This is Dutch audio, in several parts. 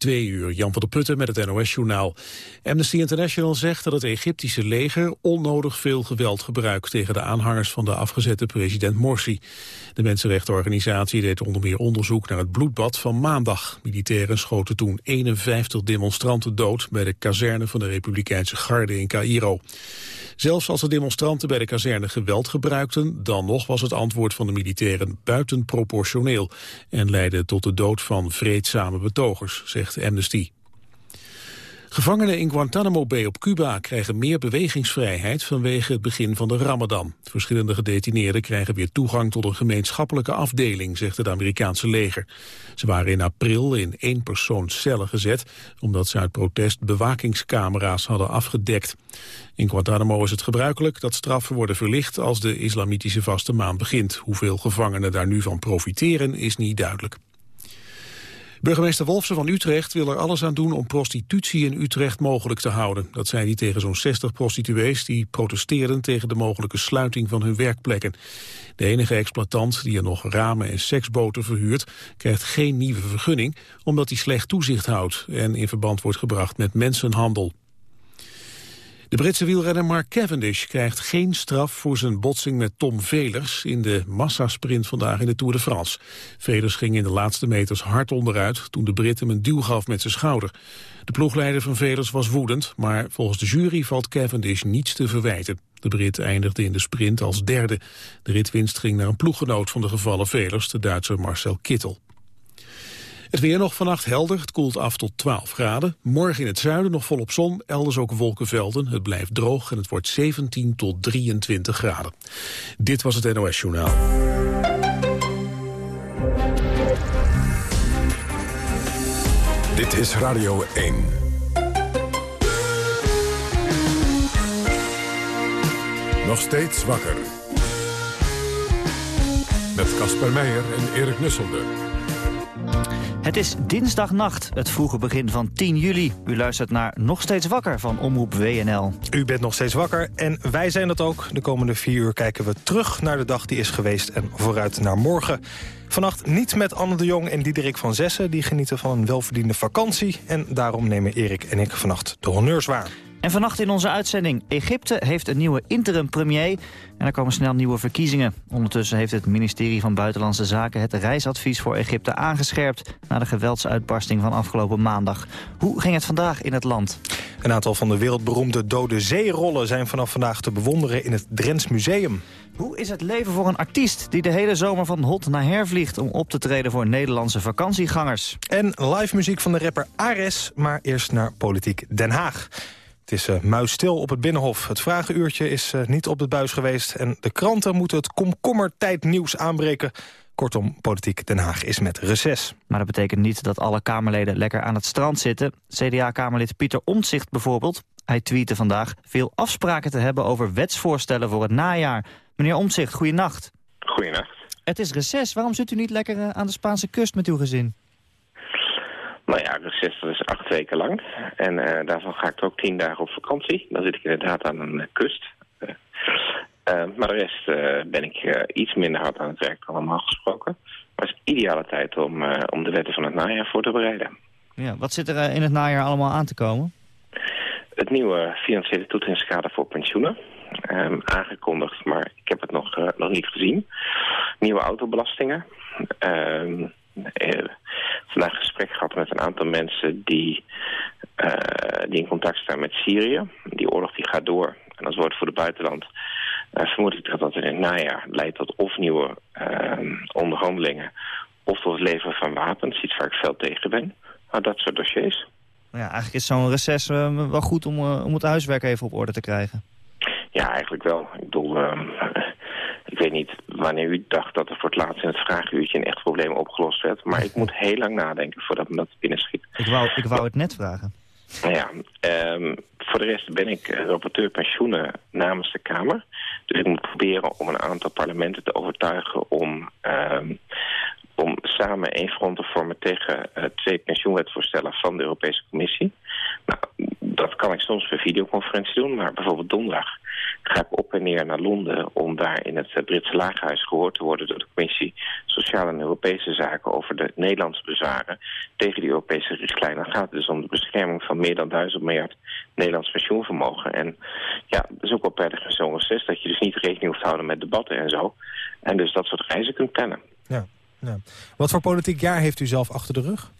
Twee uur, Jan van der Putten met het NOS-journaal. Amnesty International zegt dat het Egyptische leger onnodig veel geweld gebruikt tegen de aanhangers van de afgezette president Morsi. De mensenrechtenorganisatie deed onder meer onderzoek naar het bloedbad van maandag. Militairen schoten toen 51 demonstranten dood bij de kazerne van de Republikeinse Garde in Cairo. Zelfs als de demonstranten bij de kazerne geweld gebruikten, dan nog was het antwoord van de militairen buitenproportioneel en leidde tot de dood van vreedzame betogers, zegt Amnesty. Gevangenen in Guantanamo Bay op Cuba krijgen meer bewegingsvrijheid vanwege het begin van de ramadan. Verschillende gedetineerden krijgen weer toegang tot een gemeenschappelijke afdeling, zegt het Amerikaanse leger. Ze waren in april in één cellen gezet, omdat ze uit protest bewakingscamera's hadden afgedekt. In Guantanamo is het gebruikelijk dat straffen worden verlicht als de islamitische vaste maan begint. Hoeveel gevangenen daar nu van profiteren is niet duidelijk. Burgemeester Wolfsen van Utrecht wil er alles aan doen om prostitutie in Utrecht mogelijk te houden. Dat zei hij tegen zo'n 60 prostituees die protesteerden tegen de mogelijke sluiting van hun werkplekken. De enige exploitant die er nog ramen en seksboten verhuurt, krijgt geen nieuwe vergunning omdat hij slecht toezicht houdt en in verband wordt gebracht met mensenhandel. De Britse wielrenner Mark Cavendish krijgt geen straf voor zijn botsing met Tom Velers in de massasprint vandaag in de Tour de France. Velers ging in de laatste meters hard onderuit toen de Brit hem een duw gaf met zijn schouder. De ploegleider van Velers was woedend, maar volgens de jury valt Cavendish niets te verwijten. De Brit eindigde in de sprint als derde. De ritwinst ging naar een ploeggenoot van de gevallen Velers, de Duitser Marcel Kittel. Het weer nog vannacht helder, het koelt af tot 12 graden. Morgen in het zuiden nog volop zon, elders ook wolkenvelden. Het blijft droog en het wordt 17 tot 23 graden. Dit was het NOS Journaal. Dit is Radio 1. Nog steeds wakker. Met Casper Meijer en Erik Nusselder. Het is dinsdagnacht, het vroege begin van 10 juli. U luistert naar Nog Steeds Wakker van Omroep WNL. U bent nog steeds wakker en wij zijn dat ook. De komende vier uur kijken we terug naar de dag die is geweest... en vooruit naar morgen. Vannacht niet met Anne de Jong en Diederik van Zessen. Die genieten van een welverdiende vakantie. En daarom nemen Erik en ik vannacht de honneurs waar. En vannacht in onze uitzending, Egypte heeft een nieuwe interim-premier... en er komen snel nieuwe verkiezingen. Ondertussen heeft het ministerie van Buitenlandse Zaken... het reisadvies voor Egypte aangescherpt... na de geweldsuitbarsting van afgelopen maandag. Hoe ging het vandaag in het land? Een aantal van de wereldberoemde dode zeerollen... zijn vanaf vandaag te bewonderen in het Drents Museum. Hoe is het leven voor een artiest die de hele zomer van hot naar her vliegt... om op te treden voor Nederlandse vakantiegangers? En live muziek van de rapper Ares, maar eerst naar Politiek Den Haag. Het is uh, muisstil op het Binnenhof. Het vragenuurtje is uh, niet op de buis geweest... en de kranten moeten het komkommertijdnieuws aanbreken. Kortom, Politiek Den Haag is met reces. Maar dat betekent niet dat alle Kamerleden lekker aan het strand zitten. CDA-Kamerlid Pieter Omtzigt bijvoorbeeld. Hij tweette vandaag veel afspraken te hebben over wetsvoorstellen voor het najaar. Meneer Omtzigt, goeienacht. Goeienacht. Het is reces. Waarom zit u niet lekker uh, aan de Spaanse kust met uw gezin? Nou ja, reces dat is acht weken lang. En uh, daarvan ga ik ook tien dagen op vakantie. Dan zit ik inderdaad aan een uh, kust. Uh, maar de rest ben ik iets minder hard aan het werk dan normaal gesproken. Maar het is ideale tijd om, om de wetten van het najaar voor te bereiden. Ja, wat zit er in het najaar allemaal aan te komen? Het nieuwe financiële toetsingskader voor pensioenen. Um, aangekondigd, maar ik heb het nog, nog niet gezien. Nieuwe autobelastingen. Um, uh, vandaag gesprek gehad met een aantal mensen die, uh, die in contact staan met Syrië. Die oorlog die gaat door. En als woord voor het buitenland uh, vermoed ik dat dat in het najaar leidt tot of nieuwe onderhandelingen... of tot het leveren van wapens, iets waar ik veel tegen ben. Nou, dat soort dossiers. Ja, eigenlijk is zo'n reces wel goed om, om het huiswerk even op orde te krijgen. Ja, eigenlijk wel. Ik bedoel, ik weet niet wanneer u dacht dat er voor het laatst in het vraaguurtje een echt probleem opgelost werd. Maar ik moet heel lang nadenken voordat me dat binnenschiet. Ik wou, ik wou het net vragen. Nou ja, um, voor de rest ben ik rapporteur pensioenen namens de Kamer. Dus ik moet proberen om een aantal parlementen te overtuigen om, um, om samen één front te vormen tegen uh, twee pensioenwetvoorstellen van de Europese Commissie. Nou, dat kan ik soms per videoconferentie doen, maar bijvoorbeeld donderdag ga ik op en neer naar Londen om daar in het Britse lagerhuis gehoord te worden door de commissie Sociale en Europese Zaken over de Nederlandse bezwaren tegen die Europese richtlijn. Dan gaat het dus om de bescherming van meer dan duizend miljard Nederlands pensioenvermogen. En ja, dat is ook wel prettig in zo'n reces dat je dus niet rekening hoeft te houden met debatten en zo. En dus dat soort reizen kunt plannen. Ja, ja. Wat voor politiek jaar heeft u zelf achter de rug?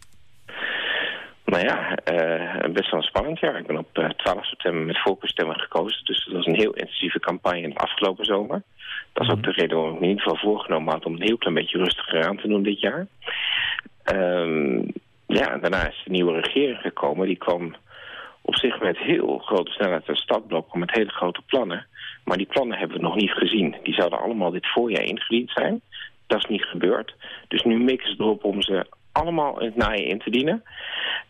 Nou ja, uh, best wel een spannend jaar. Ik ben op 12 eh, september met voorkeurstemmen gekozen. Dus dat was een heel intensieve campagne in de afgelopen zomer. Dat is ook mhm. de reden waarom ik me in ieder geval voorgenomen had... om een heel klein beetje rustiger aan te doen dit jaar. Um, ja, daarna is de nieuwe regering gekomen. Die kwam op zich met heel grote snelheid een stadblok... met hele grote plannen. Maar die plannen hebben we nog niet gezien. Die zouden allemaal dit voorjaar ingediend zijn. Dat is niet gebeurd. Dus nu mikken ze erop om ze allemaal in het naaien in te dienen.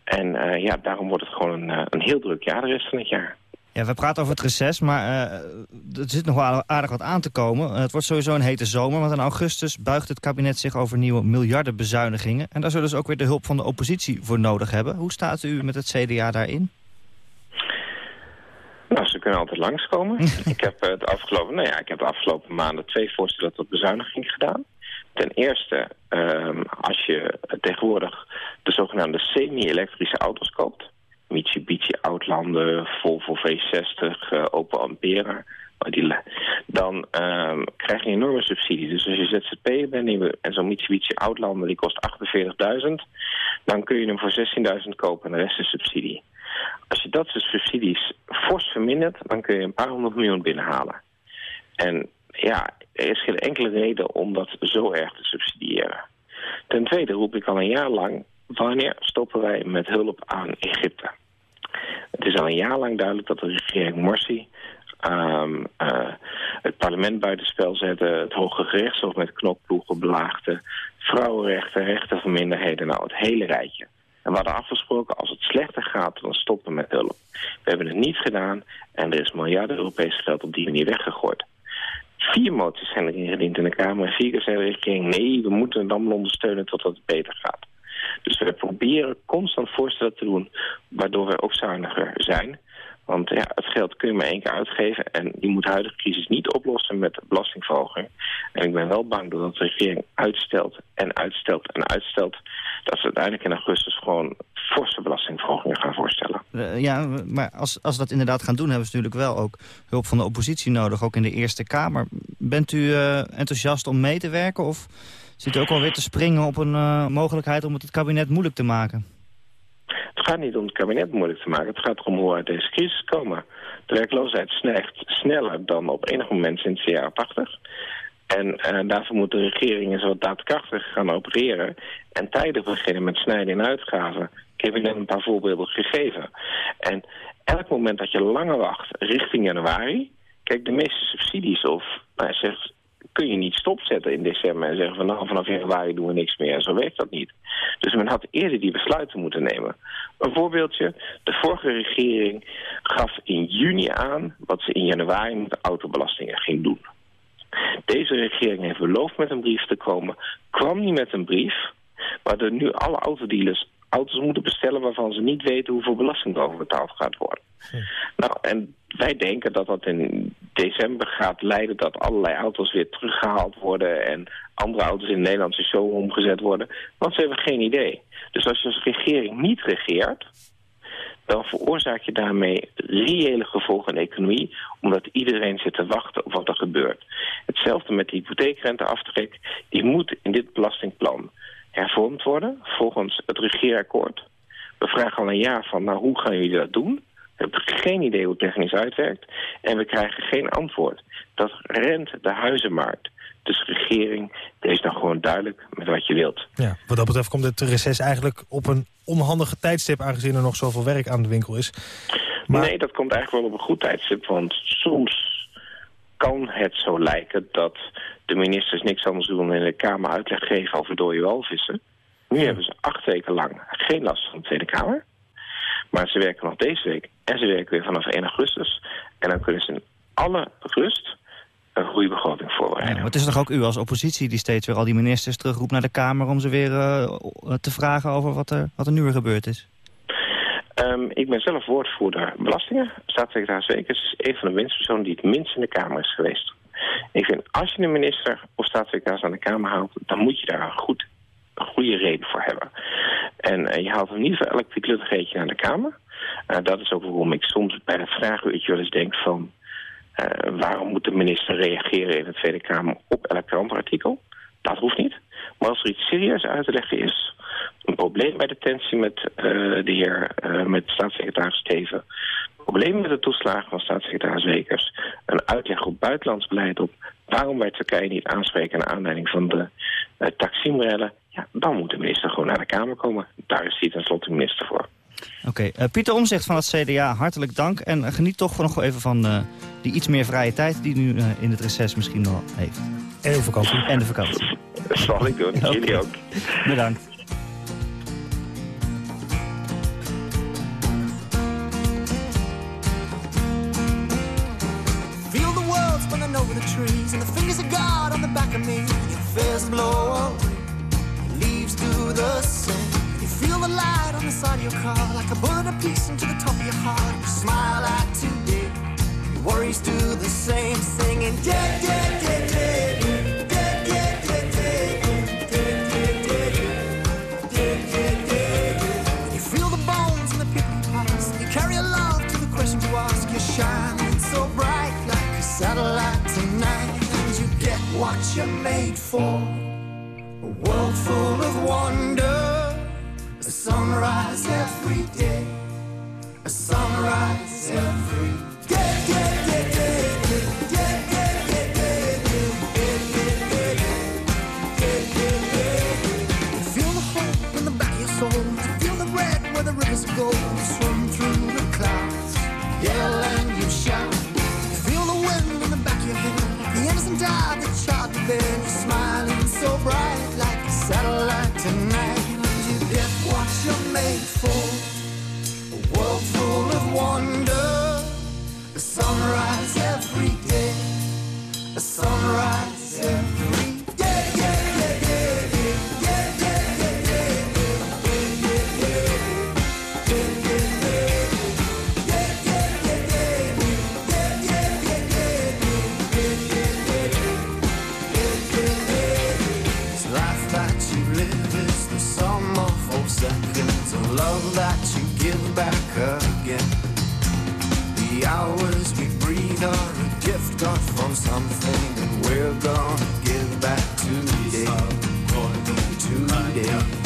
En uh, ja, daarom wordt het gewoon een, uh, een heel druk jaar de rest van het jaar. Ja, we praten over het reces, maar uh, er zit nog wel aardig wat aan te komen. het wordt sowieso een hete zomer, want in augustus buigt het kabinet zich over nieuwe miljardenbezuinigingen. En daar zullen ze ook weer de hulp van de oppositie voor nodig hebben. Hoe staat u met het CDA daarin? Nou, ze kunnen altijd langskomen. ik, heb het afgelopen, nou ja, ik heb de afgelopen maanden twee voorstellen tot bezuiniging gedaan. Ten eerste, um, als je tegenwoordig de zogenaamde semi-elektrische auto's koopt... Mitsubishi Outlander, Volvo V60, uh, Opel Ampera... dan um, krijg je een enorme subsidie. Dus als je ZZP'er bent en zo'n Mitsubishi Outlander die kost 48.000... dan kun je hem voor 16.000 kopen en de rest is subsidie. Als je dat soort subsidies fors vermindert, dan kun je een paar honderd miljoen binnenhalen. En ja, er is geen enkele reden om dat zo erg te subsidiëren. Ten tweede roep ik al een jaar lang, wanneer stoppen wij met hulp aan Egypte? Het is al een jaar lang duidelijk dat de regering Morsi um, uh, het parlement buitenspel zette, het Hoge Gerechtshof met knokploegen belaagde, vrouwenrechten, rechten van minderheden, nou het hele rijtje. En we hadden afgesproken, als het slechter gaat, dan stoppen met hulp. We hebben het niet gedaan en er is miljarden Europees geld op die manier weggegooid. Vier moties zijn er ingediend in de Kamer. En vier keer zei de regering, nee, we moeten het allemaal ondersteunen totdat het beter gaat. Dus we proberen constant voorstellen te doen, waardoor we ook zuiniger zijn. Want ja, het geld kun je maar één keer uitgeven. En je moet de huidige crisis niet oplossen met belastingverhoging. En ik ben wel bang dat de regering uitstelt en uitstelt en uitstelt... dat ze uiteindelijk in augustus gewoon forse belastingverhogingen gaan voorstellen. Uh, ja, maar als, als ze dat inderdaad gaan doen... hebben ze natuurlijk wel ook hulp van de oppositie nodig, ook in de Eerste Kamer. Bent u uh, enthousiast om mee te werken of zit u ook alweer te springen op een uh, mogelijkheid... om het het kabinet moeilijk te maken? Het gaat niet om het kabinet moeilijk te maken. Het gaat erom hoe we uit deze crisis komen. De werkloosheid snijgt sneller dan op enig moment sinds de jaren 80. En uh, daarvoor moet de regering eens wat daadkrachtig gaan opereren. En tijdig beginnen met snijden in uitgaven. Ik heb je net een paar voorbeelden gegeven. En elk moment dat je langer wacht richting januari... Kijk, de meeste subsidies of nou, zegt, kun je niet stopzetten in december en zeggen van nou vanaf januari doen we niks meer. En zo werkt dat niet. Dus men had eerder die besluiten moeten nemen. Een voorbeeldje, de vorige regering gaf in juni aan wat ze in januari met de autobelastingen ging doen. Deze regering heeft beloofd met een brief te komen, kwam niet met een brief, waardoor nu alle autodealers auto's moeten bestellen waarvan ze niet weten hoeveel belasting erover betaald gaat worden. Hm. Nou, en wij denken dat dat in december gaat leiden dat allerlei auto's weer teruggehaald worden en andere auto's in de Nederlandse show omgezet worden. Want ze hebben geen idee. Dus als je als regering niet regeert, dan veroorzaak je daarmee reële gevolgen in de economie, omdat iedereen zit te wachten op wat er gebeurt. Hetzelfde met de hypotheekrenteaftrek, die moet in dit belastingplan hervormd worden, volgens het regeerakkoord. We vragen al een jaar van, nou hoe gaan jullie dat doen? We hebben geen idee hoe het technisch uitwerkt. En we krijgen geen antwoord. Dat rent de huizenmarkt. Dus regering, is dan gewoon duidelijk met wat je wilt. Ja, wat dat betreft komt het reces eigenlijk op een onhandige tijdstip... aangezien er nog zoveel werk aan de winkel is. Maar... Nee, dat komt eigenlijk wel op een goed tijdstip. Want soms kan het zo lijken dat de ministers niks anders doen... dan in de Kamer uitleg geven over dode walvissen. Nu hebben ze acht weken lang geen last van de Tweede Kamer. Maar ze werken nog deze week en ze werken weer vanaf 1 augustus. En dan kunnen ze in alle rust een goede begroting voorbereiden. Ja, het is toch ook u als oppositie die steeds weer al die ministers terugroept naar de Kamer... om ze weer uh, te vragen over wat er, wat er nu weer gebeurd is? Ehm, ik ben zelf woordvoerder belastingen. Staatssecretaris Wekers is een van de winstpersonen die het minst in de Kamer is geweest. Ik vind, als je een minister of staatssecretaris aan de Kamer haalt... dan moet je daar een, goed, goede reden voor hebben. En uh, je haalt hem niet voor elk pikluttigheidje naar de Kamer. Uh, dat is ook waarom ik soms bij het vragenuurtje wel eens denk van... Uh, waarom moet de minister reageren in de Tweede Kamer op elk krantenartikel? Dat hoeft niet. Maar als er iets serieus uit te leggen is... een probleem bij de tensie met de heer, met staatssecretaris Steven... problemen met de toeslagen van staatssecretaris Wekers... een uitleg op buitenlands beleid op... waarom wij Turkije niet aanspreken... naar aanleiding van de uh, Taksimrellen... Ja, dan moet de minister gewoon naar de Kamer komen. Daar is hij tenslotte minister voor. Oké, okay. uh, Pieter Omzicht van het CDA, hartelijk dank. En geniet toch nog even van uh, die iets meer vrije tijd... die nu uh, in het reces misschien wel heeft. En de vakantie. En de vakantie. Dat zal ik doen, okay. jullie ook. Bedankt. On your car Like a bullet apiece into the top of your heart You smile at today Your worries do the same Singing dead, dead, dead, dead shining so bright like a satellite tonight and you get what you're made for a world full of wonder a sunrise every day that you give back again. The hours we breathe are a gift got from something, and we're gonna give back today. Today,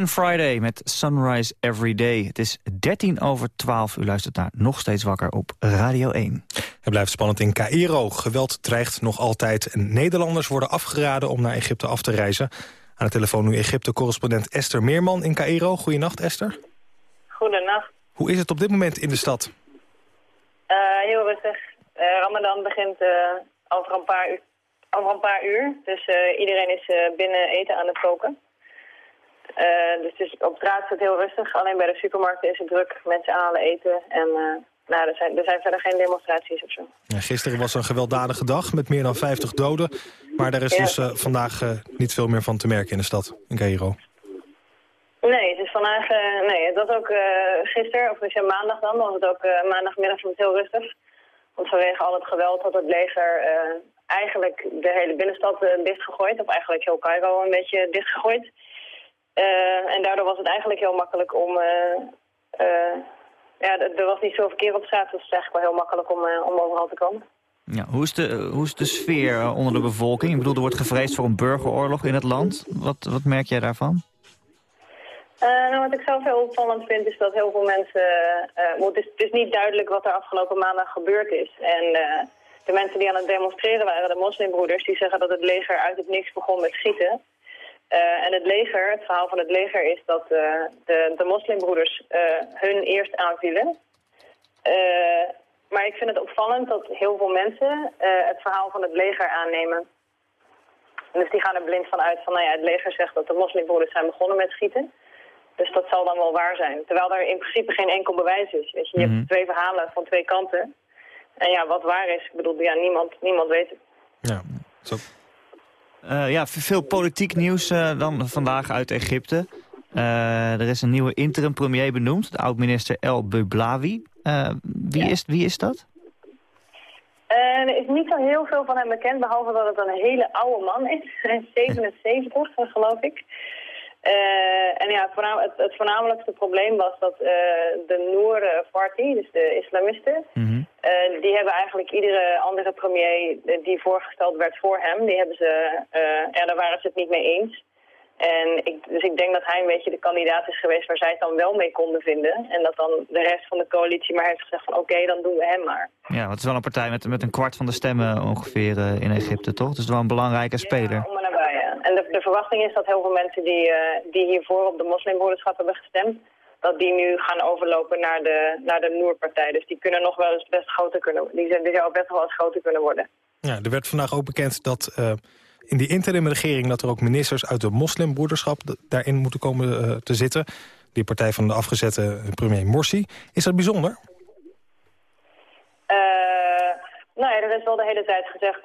Man Friday met Sunrise Every Day. Het is 13 over 12. U luistert naar Nog Steeds Wakker op Radio 1. Het blijft spannend in Cairo. Geweld dreigt nog altijd en Nederlanders worden afgeraden om naar Egypte af te reizen. Aan de telefoon nu Egypte-correspondent Esther Meerman in Cairo. Goedenacht Esther. Goedenacht. Hoe is het op dit moment in de stad? Uh, heel rustig. Uh, Ramadan begint uh, over, een paar uur, over een paar uur. Dus iedereen is binnen eten aan het koken. Dus, dus op straat is het heel rustig. Alleen bij de supermarkten is het druk. Mensen halen eten. En nou, er, zijn, er zijn verder geen demonstraties of zo. Ja, gisteren was een gewelddadige dag met meer dan 50 doden. Maar daar is ja. dus vandaag niet veel meer van te merken in de stad, in Cairo. Nee, het is vandaag, uh, nee, was ook uh, gisteren, of ja, maandag dan, was het ook uh, maandagmiddag was het heel rustig. Want vanwege al het geweld had het leger eigenlijk de hele binnenstad dichtgegooid, of eigenlijk heel Cairo een beetje dichtgegooid. En daardoor was het eigenlijk heel makkelijk om, ja, er was niet zoveel verkeer op straat, dus het is eigenlijk wel heel makkelijk om, om overal te komen. Ja, hoe, is de, hoe is de sfeer eh, onder de bevolking? Ik bedoel, er wordt gevreesd voor een burgeroorlog in het land. Wat, wat merk jij daarvan? Uh, nou, wat ik zelf heel opvallend vind is dat heel veel mensen... Uh, het, is, het, is, niet duidelijk wat er afgelopen maandag gebeurd is. En uh, de mensen die aan het demonstreren waren, de moslimbroeders... die zeggen dat het leger uit het niks begon met schieten. En het leger, het verhaal van het leger is dat de, de moslimbroeders hun eerst aanvielen. maar ik vind het opvallend dat heel veel mensen het verhaal van het leger aannemen. Dus die gaan er blind van uit van, nou ja, het leger zegt dat de moslimbroeders zijn begonnen met schieten... Dus dat zal dan wel waar zijn. Terwijl er in principe geen enkel bewijs is. Weet je, je hebt Mhm. twee verhalen van twee kanten. En ja, wat waar is, ik bedoel, ja, niemand, niemand weet het. Ja, zo. Eh, ja, veel politiek nieuws eh, dan vandaag uit Egypte. Eh, er is een nieuwe interim premier benoemd, de oud-minister El Beblawi. Eh, wie, is, wie is dat? Er is niet zo heel veel van hem bekend, behalve dat het een hele oude man is. Hij is 77, geloof ik. Uh, en ja, het, het, het, voornamelijkste probleem was dat uh, de Noor Party, dus de islamisten, mm -hmm. uh, die hebben eigenlijk iedere andere premier die voorgesteld werd voor hem, die hebben ze, ja, daar waren ze het niet mee eens. En ik, dus ik denk dat hij een beetje de kandidaat is geweest waar zij het dan wel mee konden vinden. En dat dan de rest van de coalitie maar heeft gezegd van oké, okay, dan doen we hem maar. Ja, want het is wel een partij met, met een kwart van de stemmen ongeveer in Egypte, toch? Dus wel een belangrijke speler. Ja, en de, de, verwachting is dat heel veel mensen die, uh, die hiervoor op de moslimbroederschap hebben gestemd... dat die nu gaan overlopen naar de, naar de Noer-partij. Dus die kunnen nog wel eens best groter kunnen Die, zijn, die zou best wel eens groter kunnen worden. Ja, er werd vandaag ook bekend dat uh, in die interimregering... dat er ook ministers uit de moslimbroederschap daarin moeten komen uh, te zitten. Die partij van de afgezette premier Morsi. Is dat bijzonder? nou ja, er is wel de hele tijd gezegd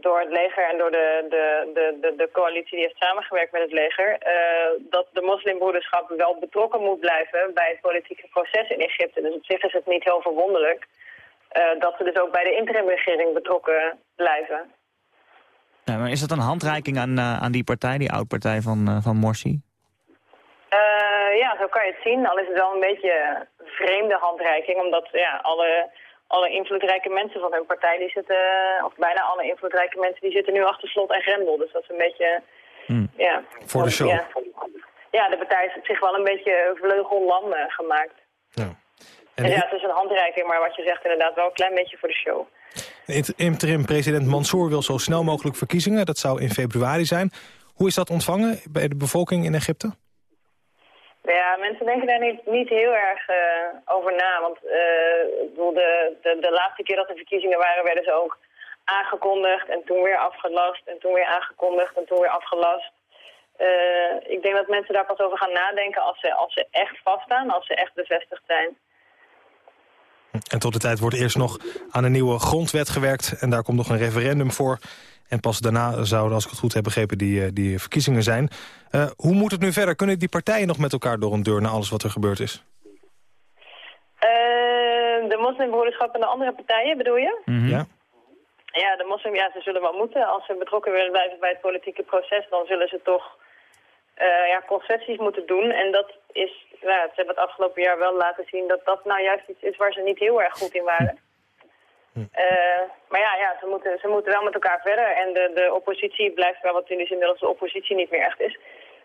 door het leger en door de, de, de, de, de coalitie die heeft samengewerkt met het leger... Uh, dat de moslimbroederschap wel betrokken moet blijven bij het politieke proces in Egypte. Dus op zich is het niet heel verwonderlijk uh, dat ze dus ook bij de interimregering betrokken blijven. Ja, maar is dat een handreiking aan, uh, aan die partij, die oud-partij van, van Morsi? ja, zo kan je het zien. Al is het wel een beetje een vreemde handreiking, omdat ja, alle alle invloedrijke mensen van hun partij, die zitten, of bijna alle invloedrijke mensen, die zitten nu achter slot en grendel. Dus dat is een beetje, hmm. ja. Voor de show. Ja, ja de partij is op zich wel een beetje vleugellam gemaakt. Ja. En, en ja, het is een handreiking, maar wat je zegt inderdaad wel een klein beetje voor de show. Interim-president Mansour wil zo snel mogelijk verkiezingen. Dat zou in februari zijn. Hoe is dat ontvangen bij de bevolking in Egypte? Ja, mensen denken daar niet, niet heel erg uh, over na. Want bedoel, de, de, de laatste keer dat er verkiezingen waren, werden ze ook aangekondigd en toen weer afgelast en toen weer aangekondigd en toen weer afgelast. Uh, ik denk dat mensen daar pas over gaan nadenken als ze, als ze echt vaststaan, als ze echt bevestigd zijn. En tot de tijd wordt eerst nog aan een nieuwe grondwet gewerkt en daar komt nog een referendum voor. En pas daarna zouden, als ik het goed heb begrepen, die, die verkiezingen zijn. Uh, hoe moet het nu verder? Kunnen die partijen nog met elkaar door een deur na alles wat er gebeurd is? Uh, de moslimbroederschap en de andere partijen, bedoel je? Mm -hmm. Ja. Ja, de moslim, ja, ze zullen wel moeten. Als ze betrokken willen blijven bij het politieke proces, dan zullen ze toch uh, ja, concessies moeten doen. En dat is, ja, ze hebben het afgelopen jaar wel laten zien dat dat nou juist iets is waar ze niet heel erg goed in waren. Uh, maar ja, ja ze, moeten, ze moeten wel met elkaar verder. En de, de oppositie blijft wel, wat in de zin dat de oppositie niet meer echt is.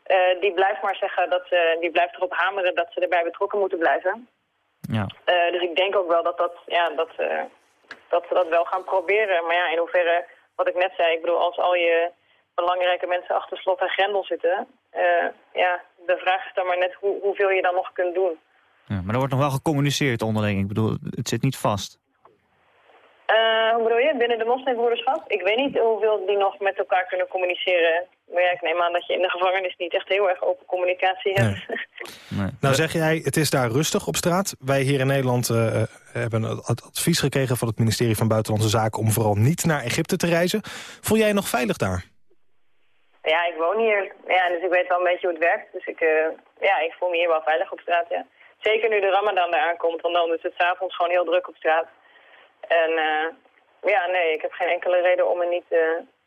Uh, die blijft maar zeggen dat ze, die blijft erop hameren dat ze erbij betrokken moeten blijven. Ja. Uh, dus ik denk ook wel dat, dat, ja, dat, dat ze dat wel gaan proberen. Maar ja, in hoeverre, wat ik net zei, ik bedoel, als al je belangrijke mensen achter slot en grendel zitten... ja, de vraag is dan maar net hoe, hoeveel je dan nog kunt doen. Ja, maar er wordt nog wel gecommuniceerd onderling. Ik bedoel, het zit niet vast. Uh, hoe bedoel je? Binnen de moslimbroederschap? Ik weet niet hoeveel die nog met elkaar kunnen communiceren. Maar ja, ik neem aan dat je in de gevangenis niet echt heel erg open communicatie hebt. Nee. Nee. Nou zeg jij, het is daar rustig op straat. Wij hier in Nederland uh, hebben het advies gekregen van het ministerie van Buitenlandse Zaken... om vooral niet naar Egypte te reizen. Voel jij je nog veilig daar? Ja, ik woon hier. Ja, dus ik weet wel een beetje hoe het werkt. Dus ik, uh, ja, ik voel me hier wel veilig op straat, ja. Zeker nu de ramadan eraan komt, want dan is het 's avonds gewoon heel druk op straat. En uh, ja, nee, ik heb geen enkele reden om me niet, uh,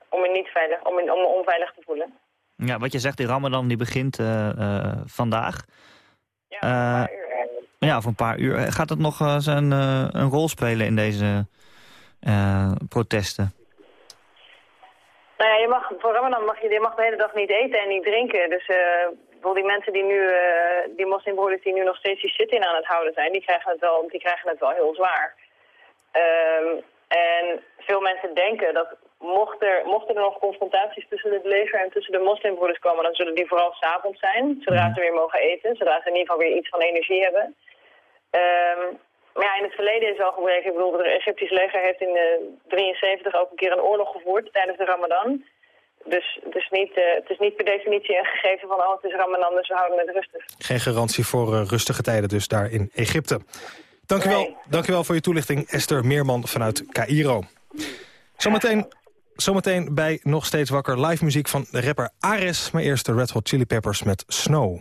om me niet veilig, om me, om me onveilig te voelen. Ja, wat je zegt, die Ramadan die begint uh, vandaag. Ja, een. Ja, een paar uur. Gaat het nog zijn, een rol spelen in deze, eh, protesten? Nou ja, je mag, voor Ramadan mag je, je mag de hele dag niet eten en niet drinken. Dus uh, die mensen die nu, uh, die moslimbroeders die nu nog steeds die sit-in aan het houden zijn, die krijgen het wel, die krijgen het wel heel zwaar. Um, en veel mensen denken dat mocht er, mochten er nog confrontaties tussen het leger en tussen de moslimbroeders komen, dan zullen die vooral s'avonds zijn, zodra ze weer mogen eten, zodra ze in ieder geval weer iets van energie hebben. Um, maar ja, in het verleden is al gebleken. Ik bedoel, het Egyptisch leger heeft in 1973 ook een keer een oorlog gevoerd tijdens de Ramadan. Dus het is, niet, uh, het is niet per definitie een gegeven van, oh, het is Ramadan, dus we houden het rustig. Geen garantie voor uh, rustige tijden dus daar in Egypte. Dank u, wel, nee. dank u wel voor je toelichting, Esther Meerman vanuit Cairo. Zometeen, zometeen bij Nog Steeds Wakker live muziek van de rapper Ares... maar eerst de Red Hot Chili Peppers met Snow.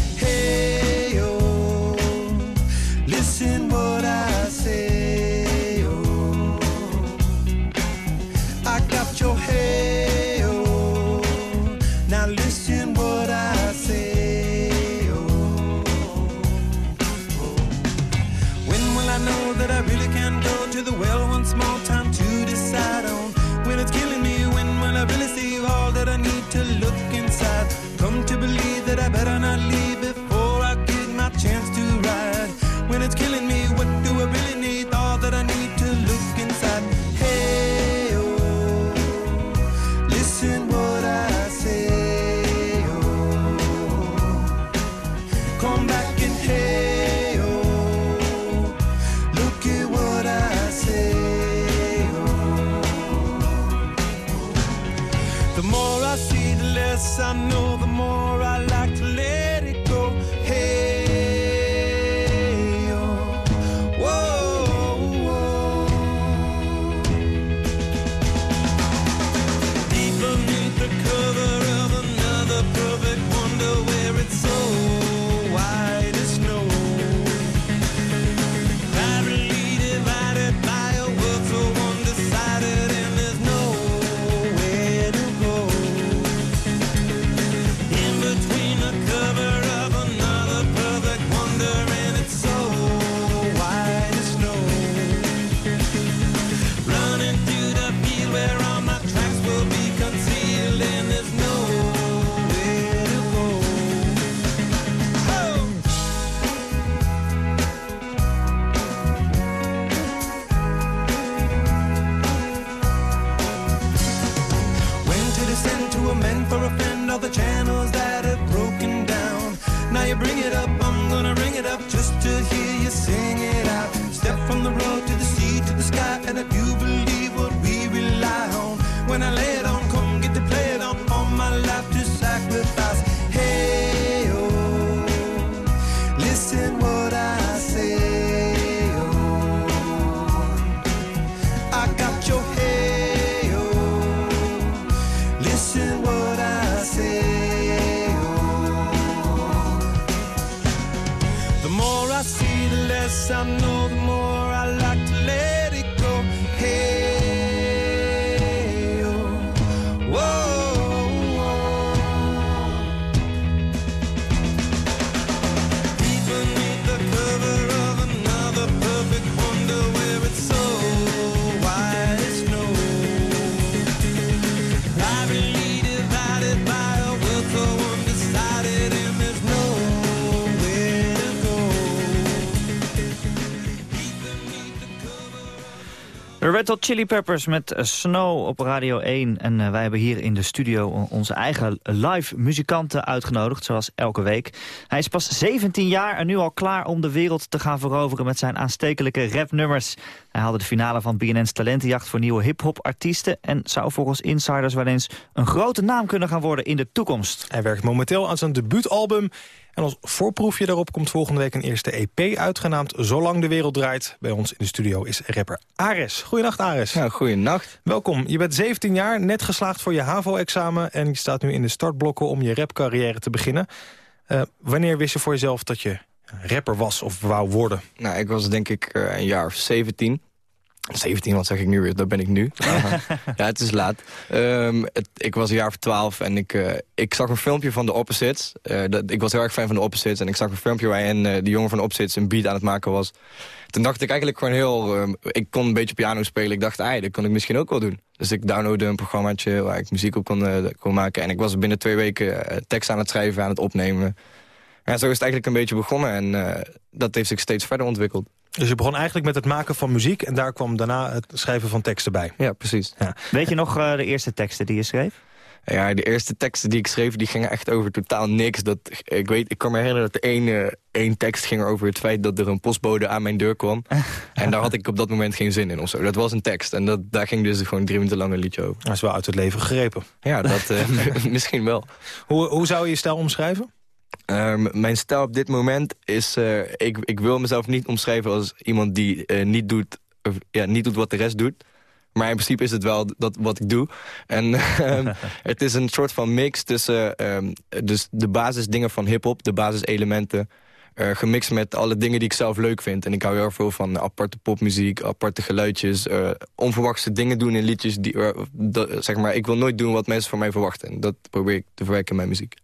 Red Hot Chili Peppers met eh, Snow op Radio 1. En eh, wij hebben hier in de studio onze eigen live muzikanten uitgenodigd, zoals elke week. Hij is pas 17 jaar en nu al klaar om de wereld te gaan veroveren met zijn aanstekelijke rapnummers. Hij haalde de finale van BNN's Talentenjacht voor nieuwe hip-hop artiesten en zou volgens insiders wel eens een grote naam kunnen gaan worden in de toekomst. Hij werkt momenteel aan zijn debuutalbum En als voorproefje daarop komt volgende week een eerste EP uit... genaamd Zolang de wereld draait. Bij ons in de studio is rapper Ares. Goedenacht Ares. Ja, goeienacht. Welkom. Je bent 17 jaar, net geslaagd voor je HAVO-examen... en je staat nu in de startblokken om je rapcarrière te beginnen. Uh, wanneer wist je voor jezelf dat je rapper was of wou worden? Nou, ik was denk ik uh, een jaar of 17. 17, wat zeg ik nu weer? Dat ben ik nu. ja, het is laat. Um, het, ik was een jaar of 12 en ik, uh, ik zag een filmpje van de Opposites. Uh, dat, ik was heel erg fan van de Opposites en ik zag een filmpje waarin uh, de jongen van de Opposites een beat aan het maken was. Toen dacht ik eigenlijk gewoon heel... Um, ik kon een beetje piano spelen. Ik dacht, ei, dat kon ik misschien ook wel doen. Dus ik downloadde een programmaatje waar ik muziek op kon, kon maken. En ik was binnen twee weken tekst aan het schrijven, aan het opnemen. Ja, zo is het eigenlijk een beetje begonnen en dat heeft zich steeds verder ontwikkeld. Dus je begon eigenlijk met het maken van muziek... en daar kwam daarna het schrijven van teksten bij. Ja, precies. Ja. Weet je nog uh, de eerste teksten die je schreef? Ja, de eerste teksten die ik schreef, die gingen echt over totaal niks. Dat, ik, weet, ik kan me herinneren dat de ene één tekst ging over het feit dat er een postbode aan mijn deur kwam. en daar had ik op dat moment geen zin in of zo. Dat was een tekst en dat, daar ging dus gewoon drie minuten lang een liedje over. Dat is wel uit het leven gegrepen. Ja, dat uh, misschien wel. Hoe, hoe zou je je stijl omschrijven? Um, mijn stijl op dit moment is... Uh, ik, ik wil mezelf niet omschrijven als iemand die uh, niet, doet, ja, niet doet wat de rest doet. Maar in principe is het wel dat, wat ik doe. En um, het is een soort van mix tussen um, dus de basisdingen van hiphop, de basiselementen... Uh, gemixt met alle dingen die ik zelf leuk vind. En ik hou heel veel van aparte popmuziek, aparte geluidjes... onverwachte dingen doen in liedjes. Die, zeg maar, ik wil nooit doen wat mensen van mij verwachten. En dat probeer ik te verwerken in mijn muziek.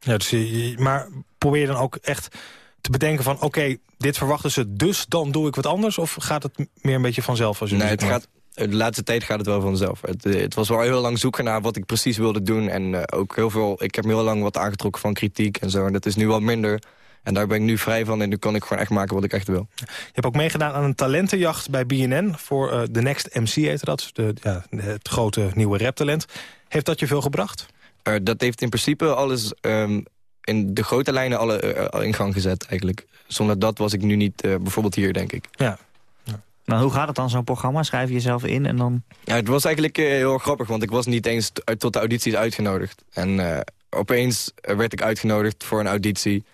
Ja, dus maar probeer dan ook echt te bedenken van... oké, dit verwachten ze, dus dan doe ik wat anders? Of gaat het meer een beetje vanzelf? Als je nee, het gaat, de laatste tijd gaat het wel vanzelf. Het, eh, het, was wel heel lang zoeken naar wat ik precies wilde doen. En uh, ook heel veel, ik heb me heel lang wat aangetrokken van kritiek en zo. En dat is nu wat minder. En daar ben ik nu vrij van en nu kan ik gewoon echt maken wat ik echt wil. Je hebt ook meegedaan aan een talentenjacht bij BNN... voor uh, The Next MC heette dat, de, ja, het grote nieuwe raptalent. Heeft dat je veel gebracht? Uh, dat heeft in principe alles um, in de grote lijnen alle, uh, in gang gezet eigenlijk. Zonder dat was ik nu niet uh, bijvoorbeeld hier, denk ik. Ja. ja. Maar hoe gaat het dan, zo'n programma? Schrijf je jezelf in en dan... Ja, het was eigenlijk heel grappig, want ik was niet eens tot de audities uitgenodigd. En opeens werd ik uitgenodigd voor een auditie...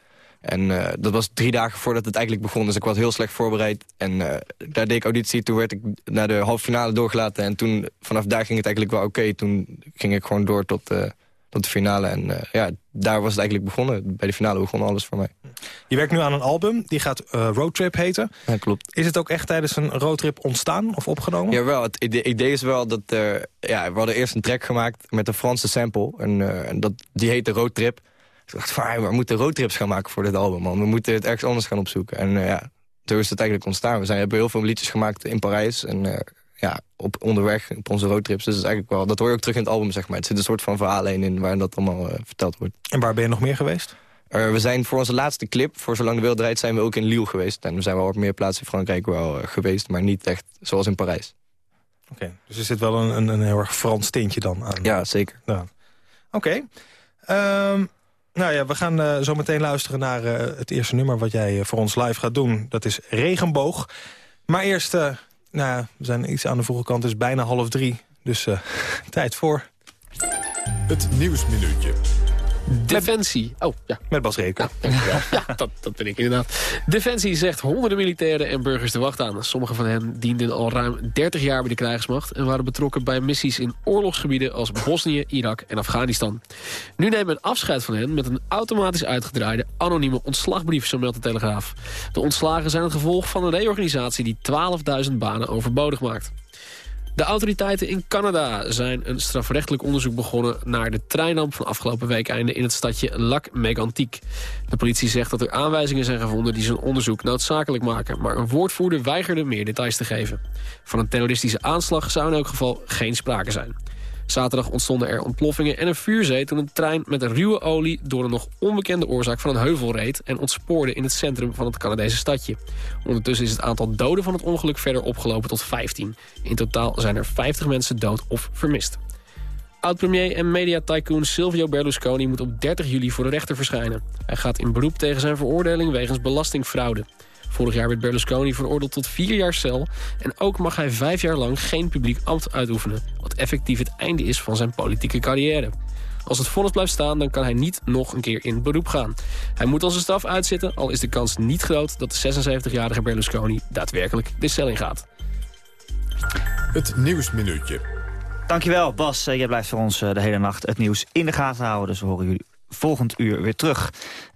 En uh, dat was drie dagen voordat het eigenlijk begon. Dus ik was heel slecht voorbereid. En uh, daar deed ik auditie. Toen werd ik naar de halve finale doorgelaten. En toen, vanaf daar ging het eigenlijk wel oké. Okay. Toen ging ik gewoon door tot, uh, tot de finale. En ja, daar was het eigenlijk begonnen. Bij de finale begon alles voor mij. Je werkt nu aan een album. Die gaat Roadtrip heten. Ja, klopt. Is het ook echt tijdens een roadtrip ontstaan of opgenomen? Jawel, het idee is wel dat... ja, we hadden eerst een track gemaakt met een Franse sample. En, en dat, die heette Roadtrip. Ik dacht van, we moeten roadtrips gaan maken voor dit album, man. We moeten het ergens anders gaan opzoeken. En uh, ja, zo is het eigenlijk ontstaan. We zijn, hebben heel veel liedjes gemaakt in Parijs. En uh, ja, op, onderweg op onze roadtrips. Dus dat, is eigenlijk wel, dat hoor je ook terug in het album, zeg maar. Het zit een soort van verhaallijn in waarin dat allemaal uh, verteld wordt. En waar ben je nog meer geweest? we zijn voor onze laatste clip, voor Zolang de Wereld Draait, zijn we ook in Lille geweest. En we zijn wel op meer plaatsen in Frankrijk wel geweest, maar niet echt zoals in Parijs. Oké, okay, dus er zit wel een, een, een, heel erg Frans tintje dan aan. Ja, zeker. Ja. Oké. Okay. Um, nou ja, we gaan uh, zo meteen luisteren naar het eerste nummer... wat jij voor ons live gaat doen. Dat is Regenboog. Maar eerst, nou we zijn iets aan de vroege kant. Het is bijna half drie, dus tijd voor... Het Nieuwsminuutje. Defensie. Oh, ja. Met Bas Reker. Ja, ja dat, dat ben ik inderdaad. Defensie zegt honderden militairen en burgers de wacht aan. Sommige van hen dienden al ruim 30 jaar bij de krijgsmacht... en waren betrokken bij missies in oorlogsgebieden als Bosnië, Irak en Afghanistan. Nu nemen we afscheid van hen met een automatisch uitgedraaide anonieme ontslagbrief, zo meldt de Telegraaf. De ontslagen zijn het gevolg van een reorganisatie die 12.000 banen overbodig maakt. De autoriteiten in Canada zijn een strafrechtelijk onderzoek begonnen... naar de treinramp van afgelopen week einde in het stadje Lac Mégantic. De politie zegt dat er aanwijzingen zijn gevonden die zijn onderzoek noodzakelijk maken... maar een woordvoerder weigerde meer details te geven. Van een terroristische aanslag zou in elk geval geen sprake zijn. Zaterdag ontstonden er ontploffingen en een vuurzee... toen een trein met ruwe olie door een nog onbekende oorzaak van een heuvel reed... en ontspoorde in het centrum van het Canadese stadje. Ondertussen is het aantal doden van het ongeluk verder opgelopen tot 15. In totaal zijn er 50 mensen dood of vermist. Oud-premier en mediatycoon Silvio Berlusconi moet op 30 juli voor de rechter verschijnen. Hij gaat in beroep tegen zijn veroordeling wegens belastingfraude. Vorig jaar werd Berlusconi veroordeeld tot vier jaar cel... en ook mag hij vijf jaar lang geen publiek ambt uitoefenen... wat effectief het einde is van zijn politieke carrière. Als het vonnis blijft staan, dan kan hij niet nog een keer in beroep gaan. Hij moet als straf uitzitten, al is de kans niet groot... dat de 76-jarige Berlusconi daadwerkelijk de cel in gaat. Het Nieuwsminuutje. Dankjewel Bas, Eh, jij blijft voor ons eh, de hele nacht het nieuws in de gaten houden. Dus we horen jullie volgend uur weer terug.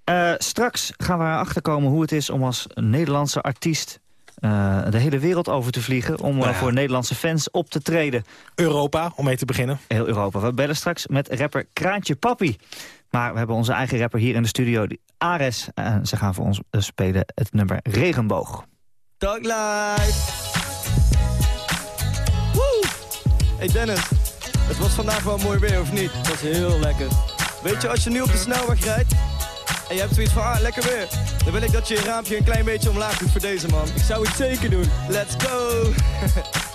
Eh, straks gaan we erachter komen hoe het is om als Nederlandse artiest... eh, de hele wereld over te vliegen om eh, Nou ja. voor Nederlandse fans op te treden. Europa, om mee te beginnen. Heel Europa. We bellen straks met rapper Kraantje Papi. Maar we hebben onze eigen rapper hier in de studio, die Ares. En ze gaan voor ons eh, spelen het nummer Regenboog. Talk live. Woe! Hey Dennis, het was vandaag wel mooi weer, of niet? Het was heel lekker. Weet je, als je nu op de snelweg rijdt en je hebt zoiets van, ah, lekker weer. Dan wil ik dat je je raampje een klein beetje omlaag doet voor deze man. Ik zou het zeker doen. Let's go!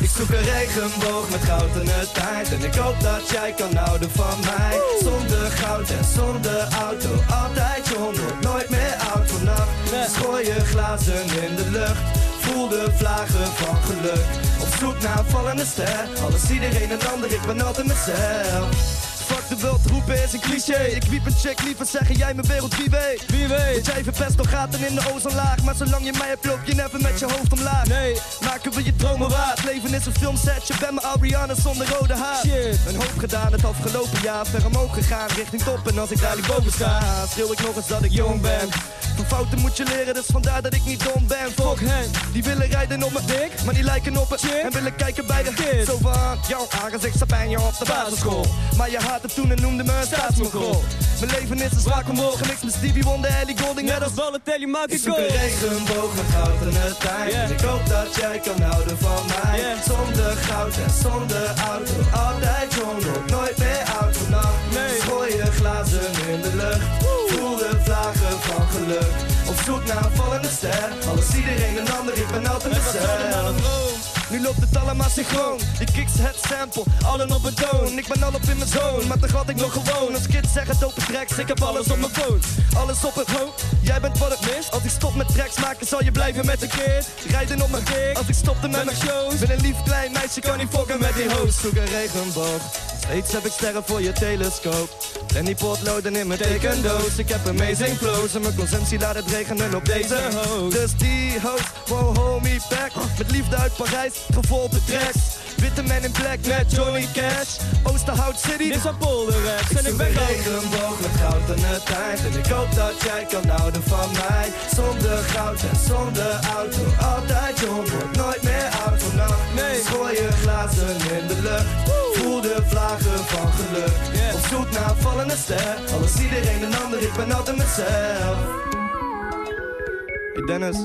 Ik zoek een regenboog met goudene tijd En ik hoop dat jij kan houden van mij. Zonder goud en zonder auto. Altijd jong, wordt nooit meer oud vannacht. Dus gooi je glazen in de lucht. Voel de vlagen van geluk. Op zoek naar vallende ster. Alles iedereen en ander, ik ben altijd mezelf de wild roepen is een cliché. Ik wiep een check liever zeggen jij mijn wereld wie weet. Wie weet. Want jij verpest nog gaten in de ozonlaag. Maar zolang je mij hebt loop je never met je hoofd omlaag. Nee, maken we je dromen waar. Het leven is een filmset, je bent mijn Ariana zonder rode haar. Shit. Een hoop gedaan het afgelopen jaar. Ver omhoog gegaan richting top. En als ik daar boven sta Schreeuw ik nog eens dat ik jong ben. Van fouten moet je leren, dus vandaar dat ik niet dom ben. Fuck hen, die willen rijden op mijn dik Maar die lijken op het En willen kijken bij de kids Zo van, jouw aangezicht staat bij je op de basisschool. Maar je had het toen en noemde me een staatsmongool Mijn leven is een zwaar omhoog Niks met Stevie Wonder, Ellie Golding. Net als Balotelli, maak ik goal Ik zoek een regenboog met tijd En ik hoop dat jij kan houden van mij. Zonder goud en zonder auto. Altijd jong, nooit meer oud vannacht nee. Gooi je glazen in de lucht. Voel de vlagen van geluk. Op zoek naar een vallende ster. Alles iedereen een ander, ik ben altijd mezelf nu loopt het allemaal synchroon. Die kicks het sample, allen op een toon Ik ben al op in mijn zone, maar toch had ik nog gewoon. Als kids zeggen dope tracks, ik heb alles op mijn phone. Alles op het hoofd, jij bent wat ik mis Als ik stop met tracks maken, zal je blijven met een kid. Rijden op mijn kick, als ik stopte met mijn shows. Ben een lief klein meisje, kan niet fokken met die host Zoek een regenboog, steeds heb ik sterren voor je telescoop. En die potloden in mijn tekendoos. Ik heb amazing flows en mijn consumptie laat het regenen op deze host Dus die host, wow homie back. Met liefde uit Parijs, gevolgd de tracks Witte man in black met Johnny Cash. Oosterhout City, dit is een polderweg En ik ben regenboog met goudene tijd En ik hoop dat jij kan houden van mij. Zonder goud en zonder auto. Altijd jong, wordt nooit meer oud. Vannacht Nee, gooi je glazen in de lucht. Voel de vlagen van geluk. Op zoek naar vallende ster. Alles iedereen een ander, ik ben altijd mezelf. Hey Dennis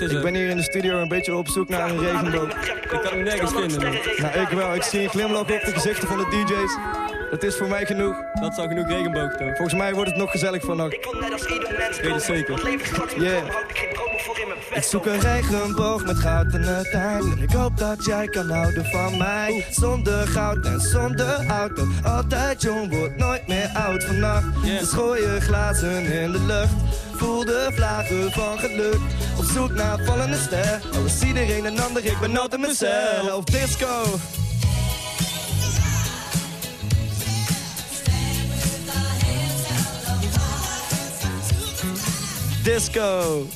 ik ben hier in de studio een beetje op zoek naar een regenboog. Ik kan hem nergens vinden. Man. Nou, ik wel. Ik zie een glimlach op de gezichten van de DJ's. Dat is voor mij genoeg. Dat is al genoeg regenboog, toch? Volgens mij wordt het nog gezellig vannacht. Ik kom net als ieder mens. Weet het zeker. Yeah. Ik zoek een regenboog met goudene tijd. En ik hoop dat jij kan houden van mij. Zonder goud en zonder auto. Altijd jong, wordt nooit meer oud vannacht. Dus gooi je glazen in de lucht. Voel de vlagen van geluk. Op zoek naar vallende ster. Alles iedereen een ander, ik ben altijd mezelf. Disco. Disco.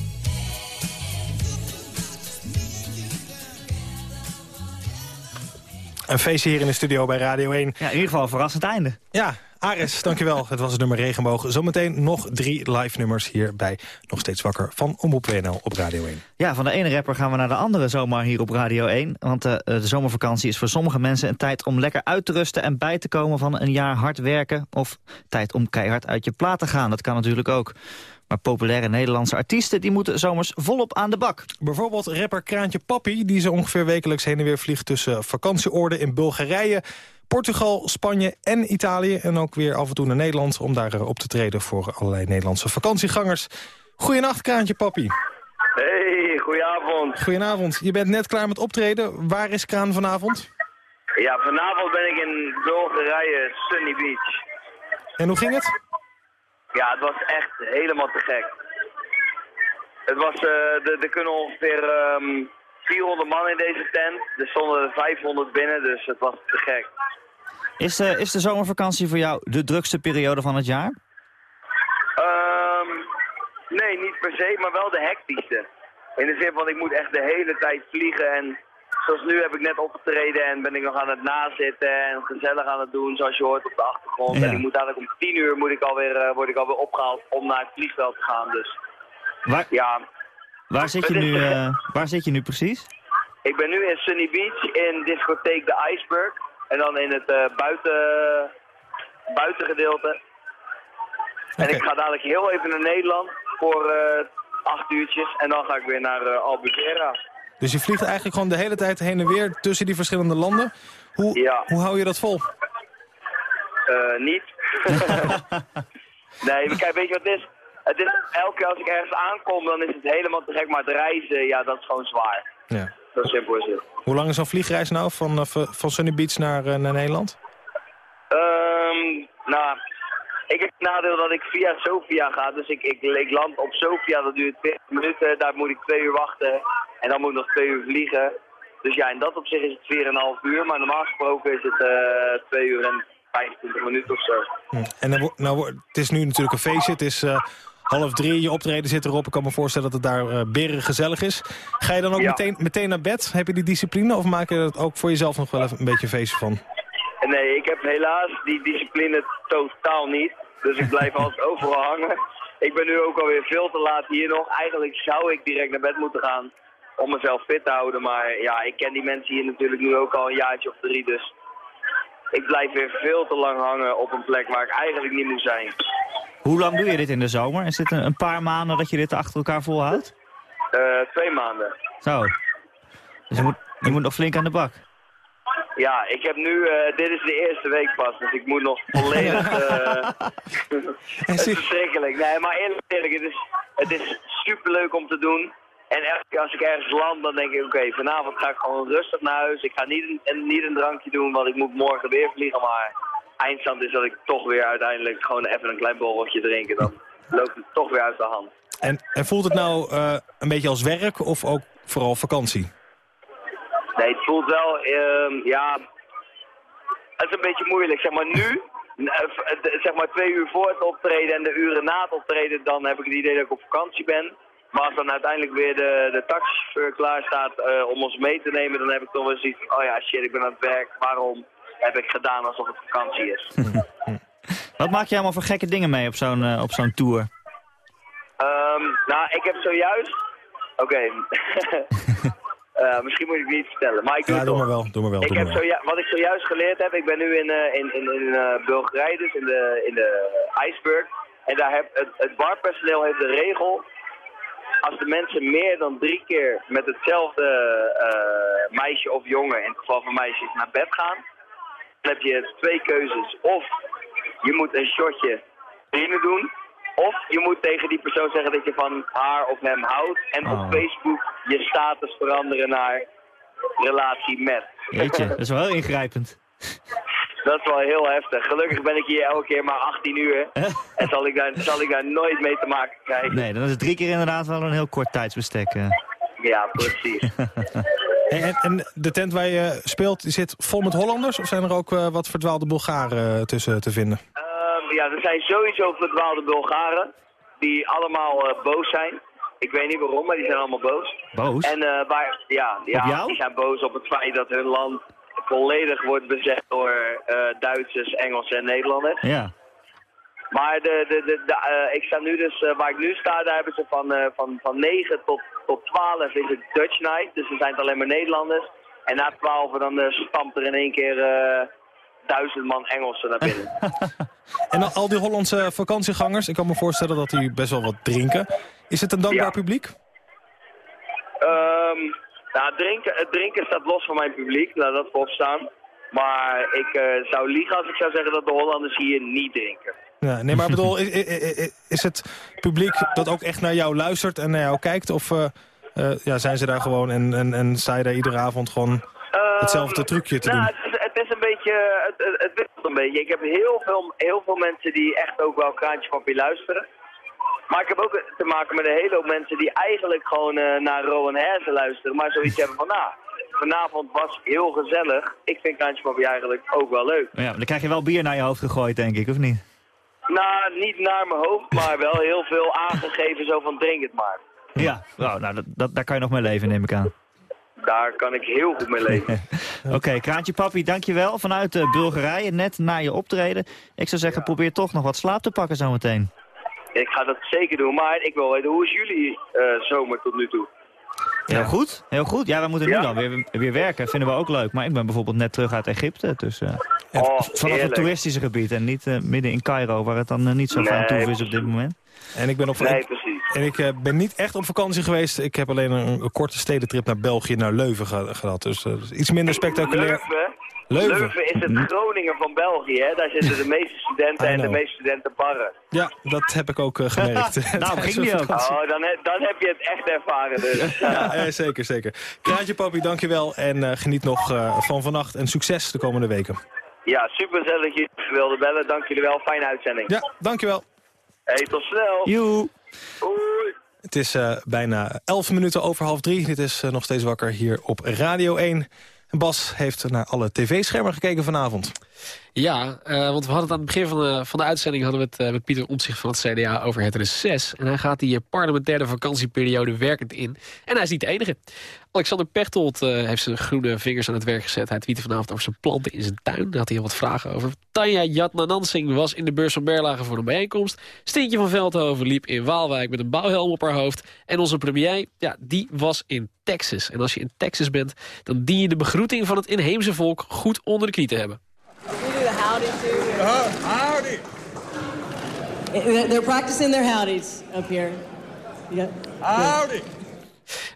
Een feestje hier in de studio bij Radio 1. Ja, in ieder geval een verrassend einde. Ja, Ares, dankjewel. Het was het nummer Regenboog. Zometeen nog drie live nummers hier bij Nog Steeds Wakker van Omroep WNL op Radio 1. Ja, van de ene rapper gaan we naar de andere zomaar hier op Radio 1. Want eh, de zomervakantie is voor sommige mensen een tijd om lekker uit te rusten... en bij te komen van een jaar hard werken. Of tijd om keihard uit je plaat te gaan. Dat kan natuurlijk ook. Maar populaire Nederlandse artiesten die moeten zomers volop aan de bak. Bijvoorbeeld rapper Kraantje Papi, die zo ongeveer wekelijks heen en weer vliegt tussen vakantieoorden in Bulgarije, Portugal, Spanje en Italië. En ook weer af en toe naar Nederland om daar eh, op te treden voor allerlei Nederlandse vakantiegangers. Goedenacht Kraantje Papi. Hey, goedenavond. Goedenavond. Je bent net klaar met optreden. Waar is Kraan vanavond? Ja, vanavond ben ik in Bulgarije, Sunny Beach. En hoe ging het? Ja, het was echt helemaal te gek. Het was, eh, er, kunnen ongeveer ehm 400 man in deze tent. Er stonden er 500 binnen, dus het was te gek. Is de, is de zomervakantie voor jou de drukste periode van het jaar? Ehm, nee, niet per se, maar wel de hectischste. In de zin van, ik moet echt de hele tijd vliegen en zoals nu heb ik net opgetreden en ben ik nog aan het nazitten en gezellig aan het doen, zoals je hoort op de achtergrond. Ja. En ik moet eigenlijk om tien uur moet ik alweer, eh, word ik alweer opgehaald om naar het vliegveld te gaan. Dus Waar, ja, waar, zit je nu, eh, waar zit je nu precies? ik ben nu in Sunny Beach in discotheek De Iceberg. En dan in het eh, buiten, buitengedeelte. En ik ga dadelijk heel even naar Nederland voor eh, acht uurtjes. En dan ga ik weer naar uh, Albufeira. Dus je vliegt eigenlijk gewoon de hele tijd heen en weer tussen die verschillende landen. Hoe, Ja. hoe hou je dat vol? Eh, niet. nee, kijk, weet je wat het is? Het is elke keer als ik ergens aankom, dan is het helemaal te gek. Maar het reizen, ja, dat is gewoon zwaar. Ja. Zo simpel is het. Hoe lang is zo'n vliegreis nou van, eh, v- van Sunny Beach naar, eh, naar Nederland? Ehm, nou, ik heb het nadeel dat ik via Sofia ga. Dus ik, ik, ik land op Sofia, dat duurt 20 minuten. Daar moet ik twee uur wachten. En dan moet ik nog twee uur vliegen. Dus ja, in dat opzicht is het 4,5 uur. Maar normaal gesproken is het eh 2 uur en 25 minuten of zo. Hm. En nou, wo- het is nu natuurlijk een feestje. Het is half drie, je optreden zit erop. Ik kan me voorstellen dat het daar eh beren gezellig is. Ga je dan ook Ja. meteen, meteen naar bed? Heb je die discipline of maak je er ook voor jezelf nog wel even een beetje een feestje van? Nee, ik heb helaas die discipline totaal niet. Dus ik blijf altijd overal hangen. Ik ben nu ook alweer veel te laat hier nog. Eigenlijk zou ik direct naar bed moeten gaan om mezelf fit te houden. Maar ja, ik ken die mensen hier natuurlijk nu ook al een jaartje of drie. Dus ik blijf weer veel te lang hangen op een plek waar ik eigenlijk niet moet zijn. Hoe lang doe je dit in de zomer? Is dit een, paar maanden dat je dit achter elkaar volhoudt? Eh, twee maanden. Zo. Dus je moet, je moet nog flink aan de bak. Ja, ik heb nu, eh, dit is de eerste week pas, dus ik moet nog volledig... eh, het is verschrikkelijk. Nee, maar eerlijk, eerlijk het, is, het is superleuk om te doen. En elke als ik ergens land, dan denk ik, oké, vanavond ga ik gewoon rustig naar huis. Ik ga niet een, en niet een drankje doen, want ik moet morgen weer vliegen. Maar eindstand is dat ik toch weer uiteindelijk gewoon even een klein borreltje drinken. Dan loopt het toch weer uit de hand. En, en voelt het nou eh, een beetje als werk of ook vooral vakantie? Nee, het voelt wel, ehm, ja, het is een beetje moeilijk. Zeg maar nu, eh, v- zeg maar twee uur voor het optreden en de uren na het optreden, dan heb ik het idee dat ik op vakantie ben. Maar als dan uiteindelijk weer de, de taxichauffeur klaar staat eh, om ons mee te nemen, dan heb ik toch wel zoiets van, oh ja, shit, ik ben aan het werk. Waarom heb ik gedaan alsof het vakantie is? Wat maak je allemaal voor gekke dingen mee op zo'n eh, op zo'n tour? Ehm, nou, ik heb zojuist... Oké. Eh, misschien moet ik het niet vertellen, maar ik doe Ja, het doe maar wel. Doe maar wel, Ik doe heb maar wel. wat ik zojuist geleerd heb, ik ben nu in, eh, in, in, in eh, Bulgarije, dus in de, in de Iceberg. En daar heb, het, het barpersoneel heeft de regel, als de mensen meer dan drie keer met hetzelfde eh, meisje of jongen, in het geval van meisjes, naar bed gaan, dan heb je twee keuzes. Of je moet een shotje binnen doen, of je moet tegen die persoon zeggen dat je van haar of hem houdt. En Oh. op Facebook je status veranderen naar relatie met. Jeetje, dat is wel ingrijpend. Dat is wel heel heftig. Gelukkig ben ik hier elke keer maar 18 uur. En zal ik, daar, zal ik daar nooit mee te maken krijgen. Nee, dan is het drie keer inderdaad wel een heel kort tijdsbestek. eh. Ja, precies. En, en de tent waar je speelt, zit vol met Hollanders? Of zijn er ook eh, wat verdwaalde Bulgaren eh, tussen te vinden? Ehm, ja, er zijn sowieso verdwaalde Bulgaren. Die allemaal eh, boos zijn. Ik weet niet waarom, maar die zijn allemaal boos. Boos? En eh, waar, ja, ja Op jou? die zijn boos op het feit dat hun land volledig wordt bezet door eh, Duitsers, Engelsen en Nederlanders. Ja. Maar de, de, de, de, eh, ik sta nu dus, eh, waar ik nu sta, daar hebben ze van, eh, van, van 9 tot, tot 12 is het Dutch Night. Dus er zijn het alleen maar Nederlanders. En na 12 dan stampt er in één keer duizend man Engelsen naar binnen. En al, die Hollandse vakantiegangers, ik kan me voorstellen dat die best wel wat drinken. Is het een dankbaar Ja. publiek? Nou, drinken, het drinken staat los van mijn publiek, laat dat voorop staan. Maar ik zou liegen als ik zou zeggen dat de Hollanders hier niet drinken. Ja, nee, maar ik bedoel, is, het publiek dat ook echt naar jou luistert en naar jou kijkt? Of eh, eh, ja, zijn ze daar gewoon en, en, en sta je daar iedere avond gewoon hetzelfde trucje te nou, doen? Het is, het is een beetje, het, het, het wisselt een beetje. Ik heb heel veel, heel veel mensen die echt ook wel kraantje papier luisteren. Maar ik heb ook te maken met een hele hoop mensen die eigenlijk gewoon eh, naar Rowan Herzen luisteren. Maar zoiets hebben van, nou, vanavond was heel gezellig. Ik vind Kraantje Papi eigenlijk ook wel leuk. Ja, dan krijg je wel bier naar je hoofd gegooid, denk ik, of niet? Nou, niet naar mijn hoofd, maar wel heel veel aangegeven zo van drink het maar. Ja, nou, nou dat, dat, daar kan je nog mee leven, neem ik aan. Daar kan ik heel goed mee leven. Oké, Kraantje Papi, dankjewel. Vanuit uh, Bulgarije, net na je optreden. Ik zou zeggen, probeer toch nog wat slaap te pakken zometeen. Ik ga dat zeker doen, maar ik wil weten, hoe is jullie uh, zomer tot nu toe? Heel goed, heel goed. Ja, we moeten nu dan weer, weer werken. Vinden we ook leuk. Maar ik ben bijvoorbeeld net terug uit Egypte. Dus uh, oh, vanaf het toeristische gebied en niet uh, midden in Cairo... waar het dan uh, niet zo nee, fijn toe is op dit moment. En ik ben, op, nee, precies. en ik ben niet echt op vakantie geweest. Ik heb alleen een, een korte stedentrip naar België, naar Leuven gehad. Dus iets minder spectaculair. Leuven? Leuven. Leuven is het Groningen van België, hè? Daar zitten de meeste studenten en de meeste studenten barren. Ja, dat heb ik ook uh, gemerkt. nou, ging die ook. Oh, dan, he, dan heb je het echt ervaren dus. ja, ja, zeker, zeker. Kraantje Papi, dankjewel. En uh, geniet nog uh, van vannacht en succes de komende weken. Ja, super gezellig dat je wilde bellen. Dank jullie wel. Fijne uitzending. Ja, dankjewel. Hey, tot snel. Joe. Hoi. Het is uh, bijna 11 minuten over half drie. Dit is uh, nog steeds wakker hier op Radio 1. Bas heeft naar alle tv-schermen gekeken vanavond. Ja, uh, want we hadden het aan het begin van de, van de uitzending... hadden we het uh, met Pieter Omtzigt van het CDA over het reces. En hij gaat die parlementaire vakantieperiode werkend in. En hij is niet de enige. Alexander Pechtold heeft zijn groene vingers aan het werk gezet. Hij tweette vanavond over zijn planten in zijn tuin. Daar had hij heel wat vragen over. Tanja Jatnanansing was in de beurs van Berlage voor een bijeenkomst. Stintje van Veldhoven liep in Waalwijk met een bouwhelm op haar hoofd. En onze premier, ja, die was in Texas. En als je in Texas bent, dan dien je de begroeting van het inheemse volk goed onder de knie te hebben. Uh, howdy. They're practicing their howdies up here. Yeah. Howdy.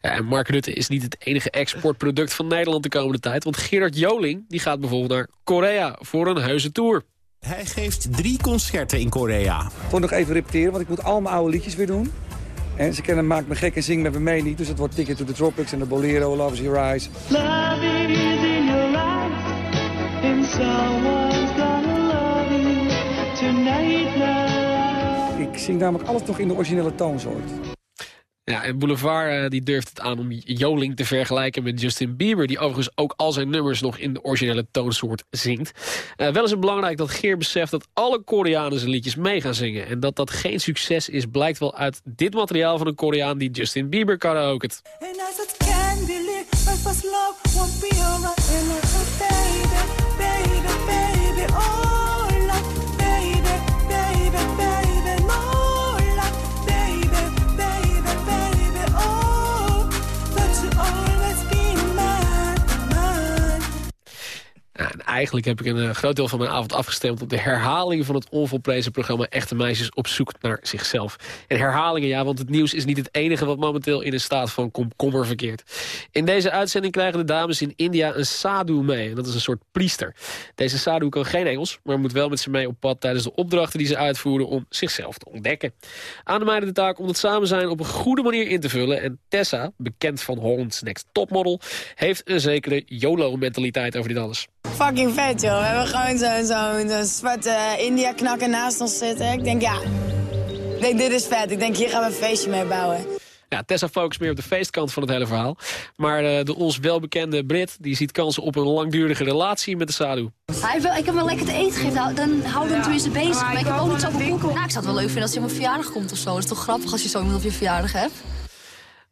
Ja, en Mark Rutte is niet het enige exportproduct van Nederland de komende tijd. Want Gerard Joling die gaat bijvoorbeeld naar Korea voor een heuse tour. Hij geeft drie concerten in Korea. Toch nog even repeteren, want ik moet al mijn oude liedjes weer doen. En ze kennen Maak me gek en zing met me mee niet. Dus het wordt Ticket to the Tropics en de Bolero, Love is Your Eyes. Love is in your eyes. Love you tonight now. Ik zing namelijk alles nog in de originele toonsoort. Ja, en Boulevard uh, die durft het aan om Joling te vergelijken met Justin Bieber... die overigens ook al zijn nummers nog in de originele toonsoort zingt. Uh, wel is het belangrijk dat Geer beseft dat alle Koreanen zijn liedjes mee gaan zingen. En dat dat geen succes is, blijkt wel uit dit materiaal van een Koreaan... die Justin Bieber karaoke het. And Eigenlijk heb ik een uh, groot deel van mijn avond afgestemd op de herhaling van het onvolprezen programma Echte Meisjes op zoek naar zichzelf. En herhalingen, ja, want het nieuws is niet het enige wat momenteel in een staat van komkommer verkeert. In deze uitzending krijgen de dames in India een sadhu mee. En dat is een soort priester. Deze sadhu kan geen Engels, maar moet wel met ze mee op pad tijdens de opdrachten die ze uitvoeren om zichzelf te ontdekken. Aan de meiden de taak om het samen zijn op een goede manier in te vullen. En Tessa, bekend van Holland's Next Topmodel, heeft een zekere YOLO-mentaliteit over dit alles. Fucking vet, joh. We hebben gewoon zo'n zo, zo zwarte India-knakker naast ons zitten. Ik denk, ja, ik denk, dit is vet. Ik denk, hier gaan we een feestje mee bouwen. Ja, Tessa focust meer op de feestkant van het hele verhaal. Maar uh, de ons welbekende Brit die ziet kansen op een langdurige relatie met de Sadhu. Hij wil, ik heb hem lekker te eten gegeven, dan houden we hem tenminste bezig. Maar, maar ik heb ook niet zoveel koeken. Nou, ik zou het wel leuk vinden als hij op mijn verjaardag komt of zo. Dat is toch grappig als je zo iemand op je verjaardag hebt?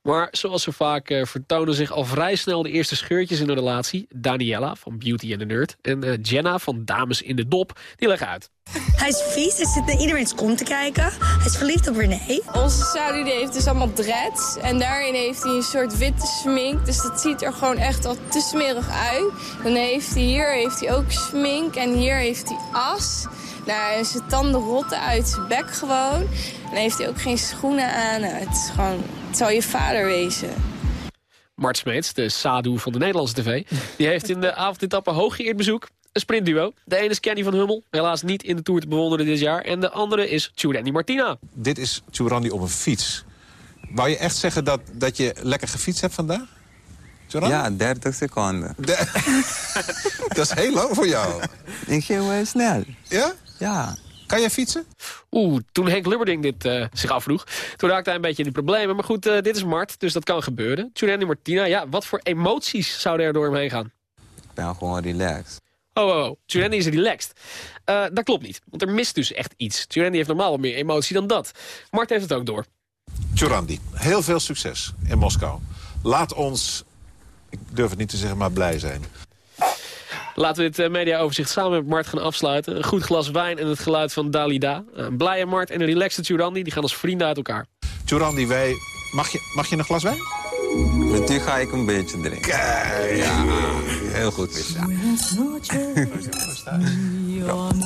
Maar zoals zo vaak uh, vertonen zich al vrij snel de eerste scheurtjes in de relatie. Daniela van Beauty and the Nerd en uh, Jenna van Dames in de Dop, die leggen uit. Hij is vies, hij zit naar iedereen's kont te kijken. Hij is verliefd op René. Onze Saudi die heeft dus allemaal dreads. En daarin heeft hij een soort witte smink. Dus dat ziet er gewoon echt al te smerig uit. Dan heeft hij hier heeft hij ook smink en hier heeft hij as. Nou, zijn tanden rotten uit zijn bek gewoon. En heeft hij ook geen schoenen aan. Nou, het is gewoon, het zal je vader wezen. Mart Smeets, de Sadu van de Nederlandse tv... die heeft in de avondetappe hooggeëerd bezoek. Een sprintduo. De ene is Kenny van Hummel, helaas niet in de Tour te bewonderen dit jaar. En de andere is Tjurani Martina. Dit is Tjurani op een fiets. Wou je echt zeggen dat, dat je lekker gefietst hebt vandaag? Tjurani? Ja, 30 seconden. dat is heel lang voor jou. Ik ging wel snel. Ja? Ja. Kan jij fietsen? Oeh, toen Henk Lubberding dit eh, zich afvroeg, toen raakte hij een beetje in de problemen. Maar goed, eh, dit is Mart, dus dat kan gebeuren. Giuliani Martina, ja, wat voor emoties zouden er door hem heen gaan? Ik ben gewoon relaxed. Oh, oh, oh. Giuliani is relaxed. Eh, dat klopt niet, want er mist dus echt iets. Giuliani heeft normaal wat meer emotie dan dat. Mart heeft het ook door. Giorandi, heel veel succes in Moskou. Laat ons, ik durf het niet te zeggen, maar blij zijn. Laten we dit eh, mediaoverzicht samen met Mart gaan afsluiten. Een goed glas wijn en het geluid van Dalida. Een blije Mart en een relaxte Giuliani, die gaan als vrienden uit elkaar. Giorandi, wij... Mag je, mag je een glas wijn? Met u ga ik een beetje drinken. Ja, heel goed, Misha.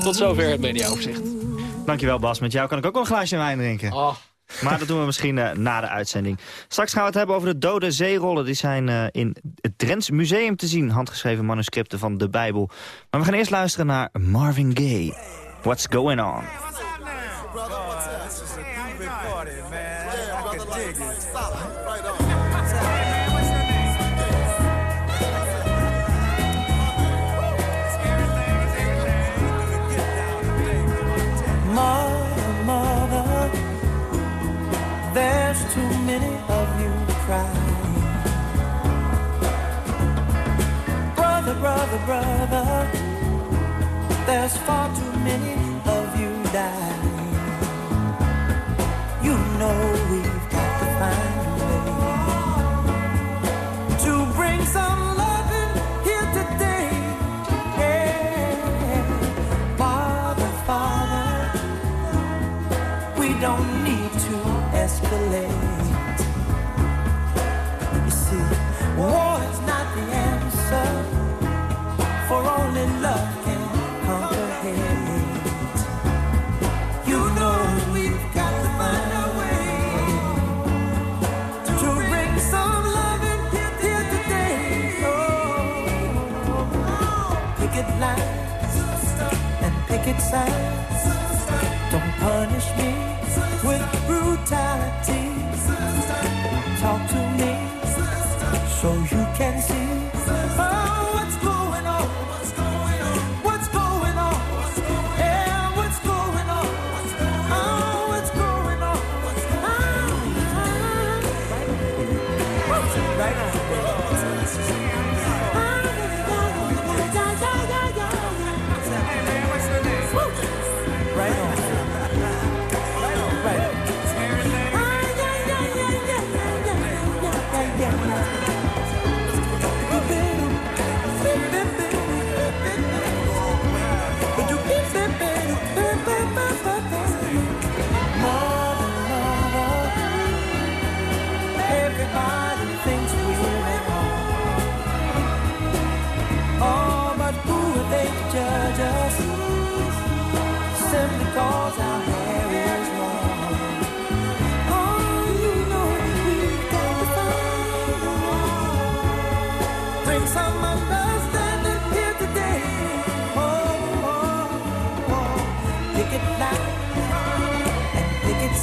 Tot zover het mediaoverzicht. Dankjewel Bas, met jou kan ik ook wel een glaasje wijn drinken. Oh. Maar dat doen we misschien eh, na de uitzending. Straks gaan we het hebben over de dode zeerollen. Die zijn eh, in het Drents Museum te zien. Handgeschreven manuscripten van de Bijbel. Maar we gaan eerst luisteren naar Marvin Gaye. What's going on? Brother, brother, brother, there's far too many of you dying. You know Don't punish me with brutality.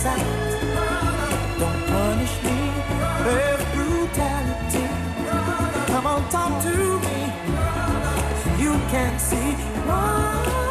Don't punish me with brutality. Come on, talk to me. You can see what's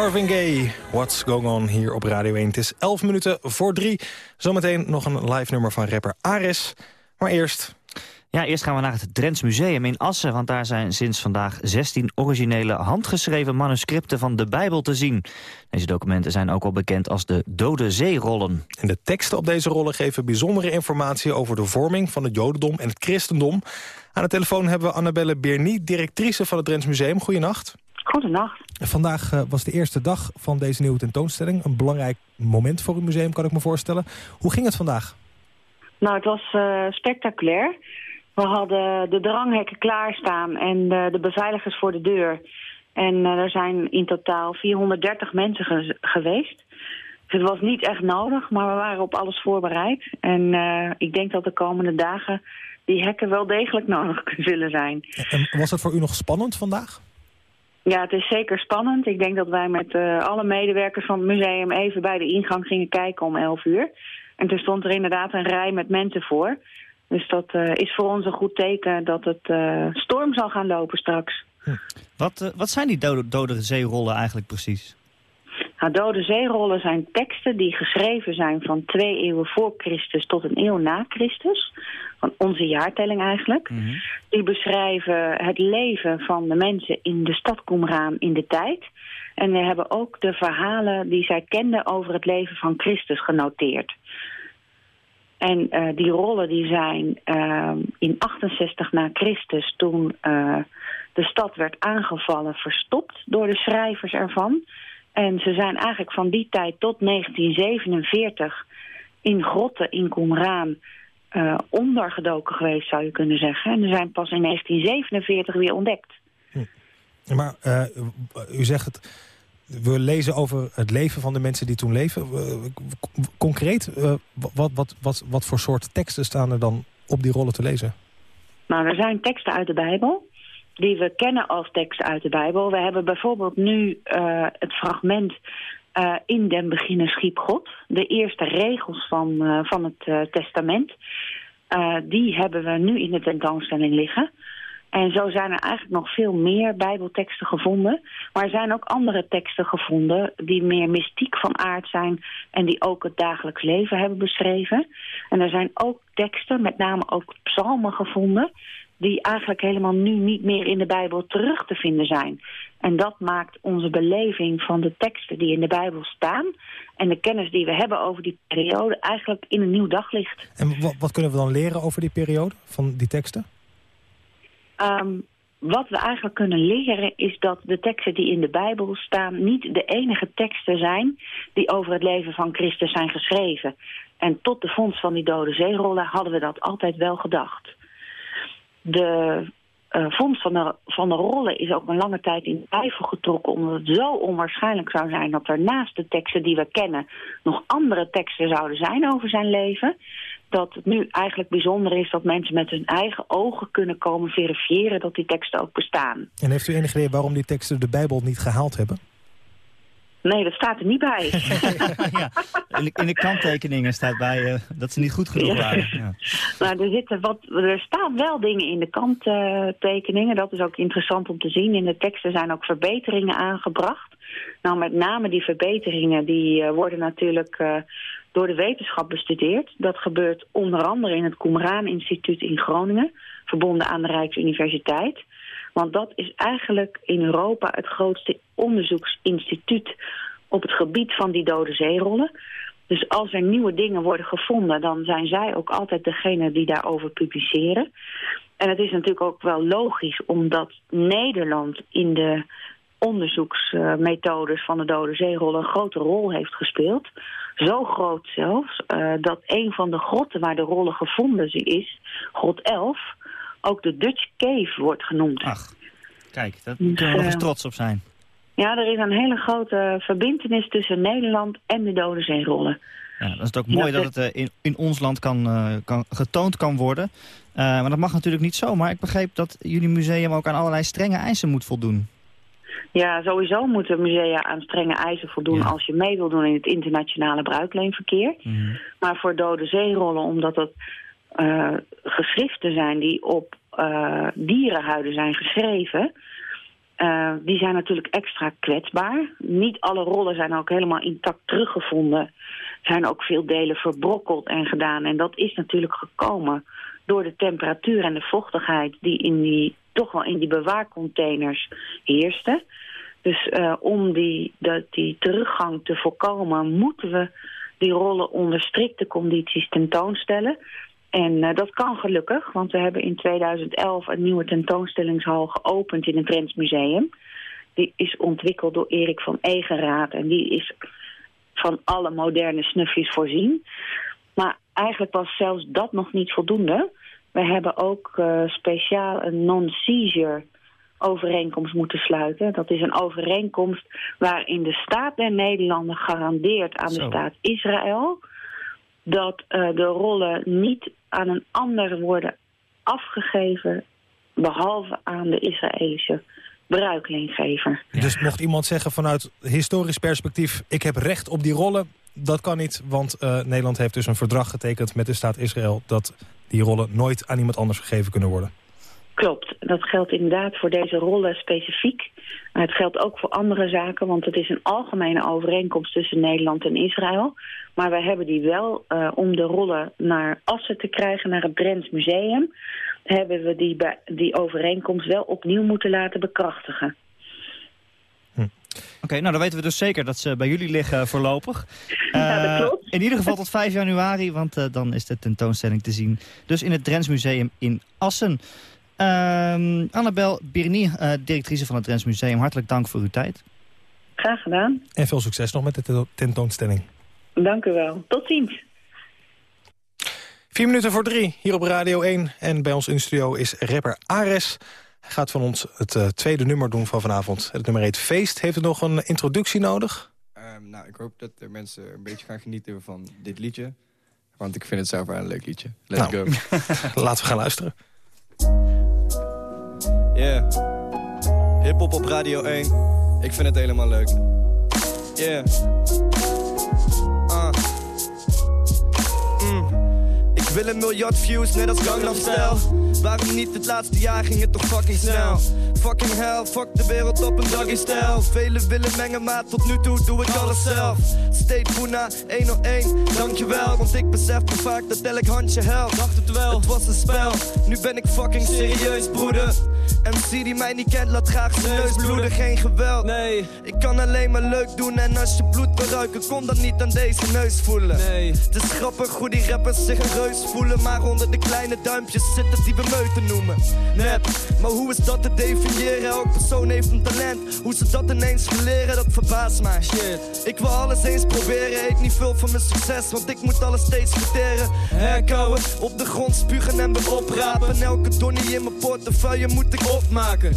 Marvin Gaye, What's Going On hier op Radio 1. Het is 11 minuten voor drie. Zometeen nog een live nummer van rapper Ares. Maar eerst... Ja, eerst gaan we naar het Drents Museum in Assen... want daar zijn sinds vandaag 16 originele handgeschreven manuscripten van de Bijbel te zien. Deze documenten zijn ook al bekend als de Dode Zeerollen. En de teksten op deze rollen geven bijzondere informatie... over de vorming van het jodendom en het christendom. Aan de telefoon hebben we Annabelle Bernie, directrice van het Drents Museum. Goedenacht. Goedenacht. Vandaag eh, was de eerste dag van deze nieuwe tentoonstelling. Een belangrijk moment voor het museum, kan ik me voorstellen. Hoe ging het vandaag? Nou, het was eh, spectaculair. We hadden de dranghekken klaarstaan en de beveiligers voor de deur. En eh, er zijn in totaal 430 mensen ge- geweest. Dus het was niet echt nodig, maar we waren op alles voorbereid. En ik denk dat de komende dagen die hekken wel degelijk nodig zullen zijn. En was het voor u nog spannend vandaag? Ja, het is zeker spannend. Ik denk dat wij met eh, alle medewerkers van het museum even bij de ingang gingen kijken om 11 uur. En toen stond er inderdaad een rij met mensen voor. Dus dat eh, is voor ons een goed teken dat het eh, storm zal gaan lopen straks. Wat, eh, wat zijn die dode, dode zeerollen eigenlijk precies? Nou, dode zeerollen zijn teksten die geschreven zijn van twee eeuwen voor Christus tot een eeuw na Christus. Van onze jaartelling eigenlijk. Die beschrijven het leven van de mensen in de stad Qumran in de tijd. En we hebben ook de verhalen die zij kenden over het leven van Christus genoteerd. En eh, die rollen die zijn eh, in 68 na Christus, toen eh, de stad werd aangevallen, verstopt door de schrijvers ervan. En ze zijn eigenlijk van die tijd tot 1947 in grotten in Qumran eh, ondergedoken geweest, zou je kunnen zeggen. En ze zijn pas in 1947 weer ontdekt. Maar eh, u zegt het... We lezen over het leven van de mensen die toen leven. Eh, concreet, wat, wat, wat, wat voor soort teksten staan er dan op die rollen te lezen? Nou, er zijn teksten uit de Bijbel die we kennen als teksten uit de Bijbel. We hebben bijvoorbeeld nu het fragment eh, in den beginnen schiep God. De eerste regels van, eh, van het eh, testament. Die hebben we nu in de tentoonstelling liggen. En zo zijn er eigenlijk nog veel meer bijbelteksten gevonden. Maar er zijn ook andere teksten gevonden die meer mystiek van aard zijn... en die ook het dagelijks leven hebben beschreven. En er zijn ook teksten, met name ook psalmen gevonden... die eigenlijk helemaal nu niet meer in de Bijbel terug te vinden zijn. En dat maakt onze beleving van de teksten die in de Bijbel staan... en de kennis die we hebben over die periode eigenlijk in een nieuw daglicht. En wat, wat kunnen we dan leren over die periode van die teksten? Ehm, wat we eigenlijk kunnen leren is dat de teksten die in de Bijbel staan... niet de enige teksten zijn die over het leven van Christus zijn geschreven. En tot de vondst van die dode zeerollen hadden we dat altijd wel gedacht. De eh, vondst van de, van de rollen is ook een lange tijd in twijfel getrokken... omdat het zo onwaarschijnlijk zou zijn dat er naast de teksten die we kennen... nog andere teksten zouden zijn over zijn leven dat het nu eigenlijk bijzonder is dat mensen met hun eigen ogen kunnen komen verifiëren dat die teksten ook bestaan. En heeft u enig idee waarom die teksten de Bijbel niet gehaald hebben? Nee, dat staat er niet bij. In de, in de kanttekeningen staat bij eh, dat ze niet goed genoeg Ja. waren. Ja. nou, er, zitten wat, er staan wel dingen in de kanttekeningen. dat is ook interessant om te zien. In de teksten zijn ook verbeteringen aangebracht. Nou, met name die verbeteringen die eh, worden natuurlijk eh, door de wetenschap bestudeerd. Dat gebeurt onder andere in het Qumran Instituut in Groningen, verbonden aan de Rijksuniversiteit. Want dat is eigenlijk in Europa het grootste onderzoeksinstituut op het gebied van die dode zeerollen. Dus als er nieuwe dingen worden gevonden, dan zijn zij ook altijd degene die daarover publiceren. En het is natuurlijk ook wel logisch, omdat Nederland in de onderzoeksmethodes van de dode zeerollen een grote rol heeft gespeeld. Zo groot zelfs, eh, dat een van de grotten waar de rollen gevonden is, grot 11, ook de Dutch Cave wordt genoemd. Kijk, daar kunnen we nog eens trots op zijn. Ja, er is een hele grote verbindenis tussen Nederland en de dode zeerollen. Ja, dan is het ook mooi dat het eh, in, in ons land kan, eh, kan, getoond kan worden. Eh, maar dat mag natuurlijk niet zo. Maar ik begreep dat jullie museum ook aan allerlei strenge eisen moet voldoen. Ja, sowieso moeten musea aan strenge eisen voldoen als je mee wil doen in het internationale bruikleenverkeer. Maar voor dode zeerollen, omdat het eh, geschriften zijn die op eh, dierenhuiden zijn geschreven, eh, die zijn natuurlijk extra kwetsbaar. Niet alle rollen zijn ook helemaal intact teruggevonden. Er zijn ook veel delen verbrokkeld en gedaan. En dat is natuurlijk gekomen door de temperatuur en de vochtigheid die, in die toch wel in die bewaarcontainers heerste. Dus om die, dat, die teruggang te voorkomen, moeten we die rollen onder strikte condities tentoonstellen. En eh, dat kan gelukkig, want we hebben in 2011 een nieuwe tentoonstellingshal geopend in het Drents Museum. Die is ontwikkeld door Erik van Egenraad en die is van alle moderne snufjes voorzien. Maar eigenlijk was zelfs dat nog niet voldoende. We hebben ook eh, speciaal een non-seizure overeenkomst moeten sluiten. Dat is een overeenkomst waarin de staat der Nederlanden garandeert aan de staat Israël dat eh, de rollen niet aan een ander worden afgegeven behalve aan de Israëlische bruikleengever. Dus mocht iemand zeggen vanuit historisch perspectief... ik heb recht op die rollen, dat kan niet. Want eh, Nederland heeft dus een verdrag getekend met de staat Israël... dat die rollen nooit aan iemand anders gegeven kunnen worden. Klopt, dat geldt inderdaad voor deze rollen specifiek. Maar het geldt ook voor andere zaken, want het is een algemene overeenkomst tussen Nederland en Israël. Maar we hebben die wel, eh, om de rollen naar Assen te krijgen, naar het Drents Museum, hebben we die, die overeenkomst wel opnieuw moeten laten bekrachtigen. Oké, nou dan weten we dus zeker dat ze bij jullie liggen voorlopig. Ja, dat Eh, klopt. In ieder geval tot 5 januari, want eh, dan is de tentoonstelling te zien. Dus in het Drents Museum in Assen. Ehm Annabel Birnier, eh, directrice van het Drents Museum, hartelijk dank voor uw tijd. Graag gedaan. En veel succes nog met de tento- tentoonstelling. Dank u wel. Tot ziens. Vier minuten voor drie, hier op Radio 1. En bij ons in de studio is rapper Ares. Hij gaat van ons het eh, tweede nummer doen van vanavond. Het nummer heet Feest. Heeft het nog een introductie nodig? Ehm, nou, ik hoop dat de mensen een beetje gaan genieten van dit liedje. Want ik vind het zelf wel een leuk liedje. Let's Nou, go. Laten we gaan luisteren. Yeah. Hip-hop op Radio 1. Ik vind het helemaal leuk. Yeah. Ah. Mm. Ik wil een miljard views, net als Gangnam Style. Waarom niet? Het laatste jaar ging het toch fucking snel. Fucking hell, fuck de wereld op een doggy stijl. Velen willen mengen, maar tot nu toe doe ik alles zelf. State Puna 101, dankjewel. Want ik besef me vaak dat elk handje helpt. Dacht het wel, het was een spel. Nu ben ik fucking serieus, broeder. MC die mij niet kent, laat graag zijn neus bloeden. Geen geweld. Nee, ik kan alleen maar leuk doen. En als je bloed wil ruiken, kom dan niet aan deze neus voelen. Nee, het is grappig hoe die rappers zich een reus voelen. Maar onder de kleine duimpjes zit het die we meuten noemen. Nep, maar hoe is dat te definiëren? Elk persoon heeft een talent. Hoe ze dat ineens verleren, dat verbaast mij. Shit, ik wil alles eens proberen. Eet niet veel van mijn succes, want ik moet alles steeds verteren. Herkauwen, op de grond spugen en weer oprapen. Elke donnie in mijn portefeuille moet ik opmaken.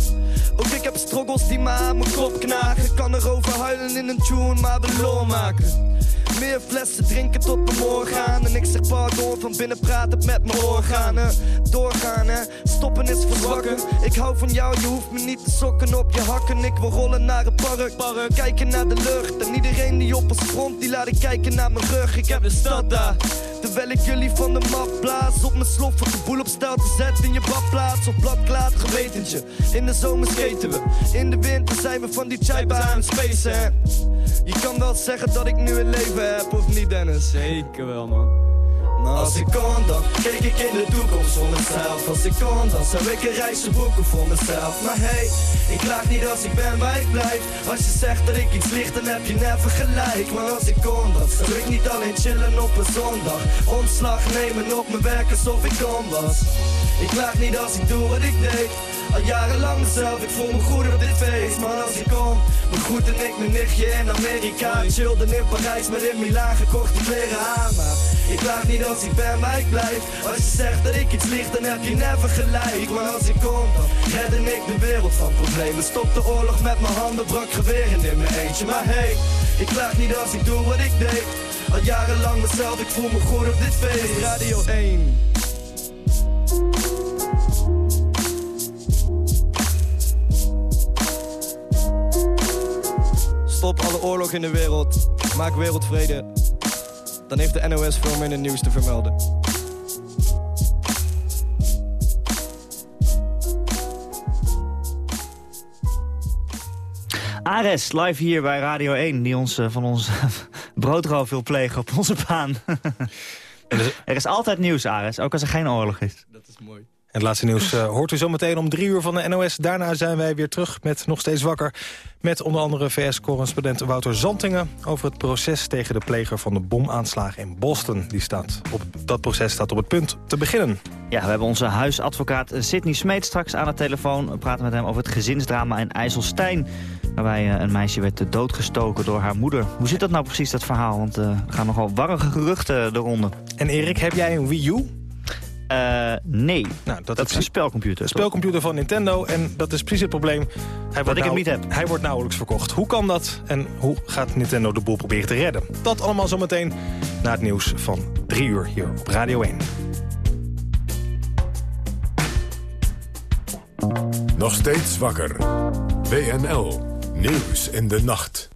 Ook ik heb struggles die me aan mijn kop knagen. Kan erover huilen in een tune, maar de lol maken. Meer flessen drinken tot mijn morgen. En ik zeg pardon, van binnen praat het met mijn organen. Doorgaan hè, stoppen is verzwakken. Ik hou van jou, je hoeft me niet te sokken op je hakken. Ik wil rollen naar een park, kijken naar de lucht. En iedereen die op ons front, die laat ik kijken naar mijn rug. Ik heb de stad daar. Terwijl ik jullie van de map blaas Op mijn slof voor de boel op stel te zetten In je badplaats. Of bladklaat gewetentje. In de zomer skaten we. In de winter zijn we van die chaipa aan het spacen. Je kan wel zeggen dat ik nu een leven heb Of niet Dennis? Zeker wel man maar als ik kon, dan keek ik in de toekomst voor mezelf. Als ik kon, dan zou ik een reisje boeken voor mezelf. Maar hey, ik klaag niet als ik ben waar ik blijf. Als je zegt dat ik iets licht, dan heb je never gelijk. Maar als ik kon, dan zou ik niet alleen chillen op een zondag. Ontslag nemen op mijn werk alsof ik kom was. Ik klaag niet als ik doe wat ik deed. Al jarenlang mezelf, ik voel me goed op dit feest. Maar als ik kom, me goed en ik mijn nichtje in Amerika. Chillden in Parijs, maar in Milaan gekocht die kleren aan ik klaag niet als ik maar ik blijf. Als je zegt dat ik iets licht, dan heb je never gelijk. Maar als ik kom, dan redde ik de wereld van problemen. Stop de oorlog met mijn handen, brak geweren in mijn eentje. Maar hey, ik klaag niet als ik doe wat ik deed. Al jarenlang mezelf, ik voel me goed op dit feest. Radio 1 Stop alle oorlog in de wereld. Maak wereldvrede. Dan heeft de NOS veel minder nieuws te vermelden. Ares, live hier bij Radio 1, die ons eh, van ons broodroof wil plegen op onze baan. Er is altijd nieuws, Ares, ook als er geen oorlog is. Dat is mooi. En het laatste nieuws eh, hoort u zometeen om drie uur van de NOS. Daarna zijn wij weer terug met Nog Steeds Wakker. Met onder andere VS-correspondent Wouter Zantingen... over het proces tegen de pleger van de bomaanslag in Boston. Die staat op, dat proces staat op het punt te beginnen. Ja, we hebben onze huisadvocaat Sidney Smeet straks aan de telefoon. We praten met hem over het gezinsdrama in IJsselstein. Waarbij eh, een meisje werd doodgestoken door haar moeder. Hoe zit dat nou precies, dat verhaal? Want eh, er gaan nogal warrige geruchten de ronde. En Erik, heb jij een Wii U? Eh, nee, nou, dat, is een spelcomputer. Een spelcomputer van Nintendo. En dat is precies het probleem. Hij wordt ik hem niet heb. Hij wordt nauwelijks verkocht. Hoe kan dat? En hoe gaat Nintendo de boel proberen te redden? Dat allemaal zometeen na het nieuws van drie uur hier op Radio 1. Nog steeds wakker. WNL. Nieuws in de nacht.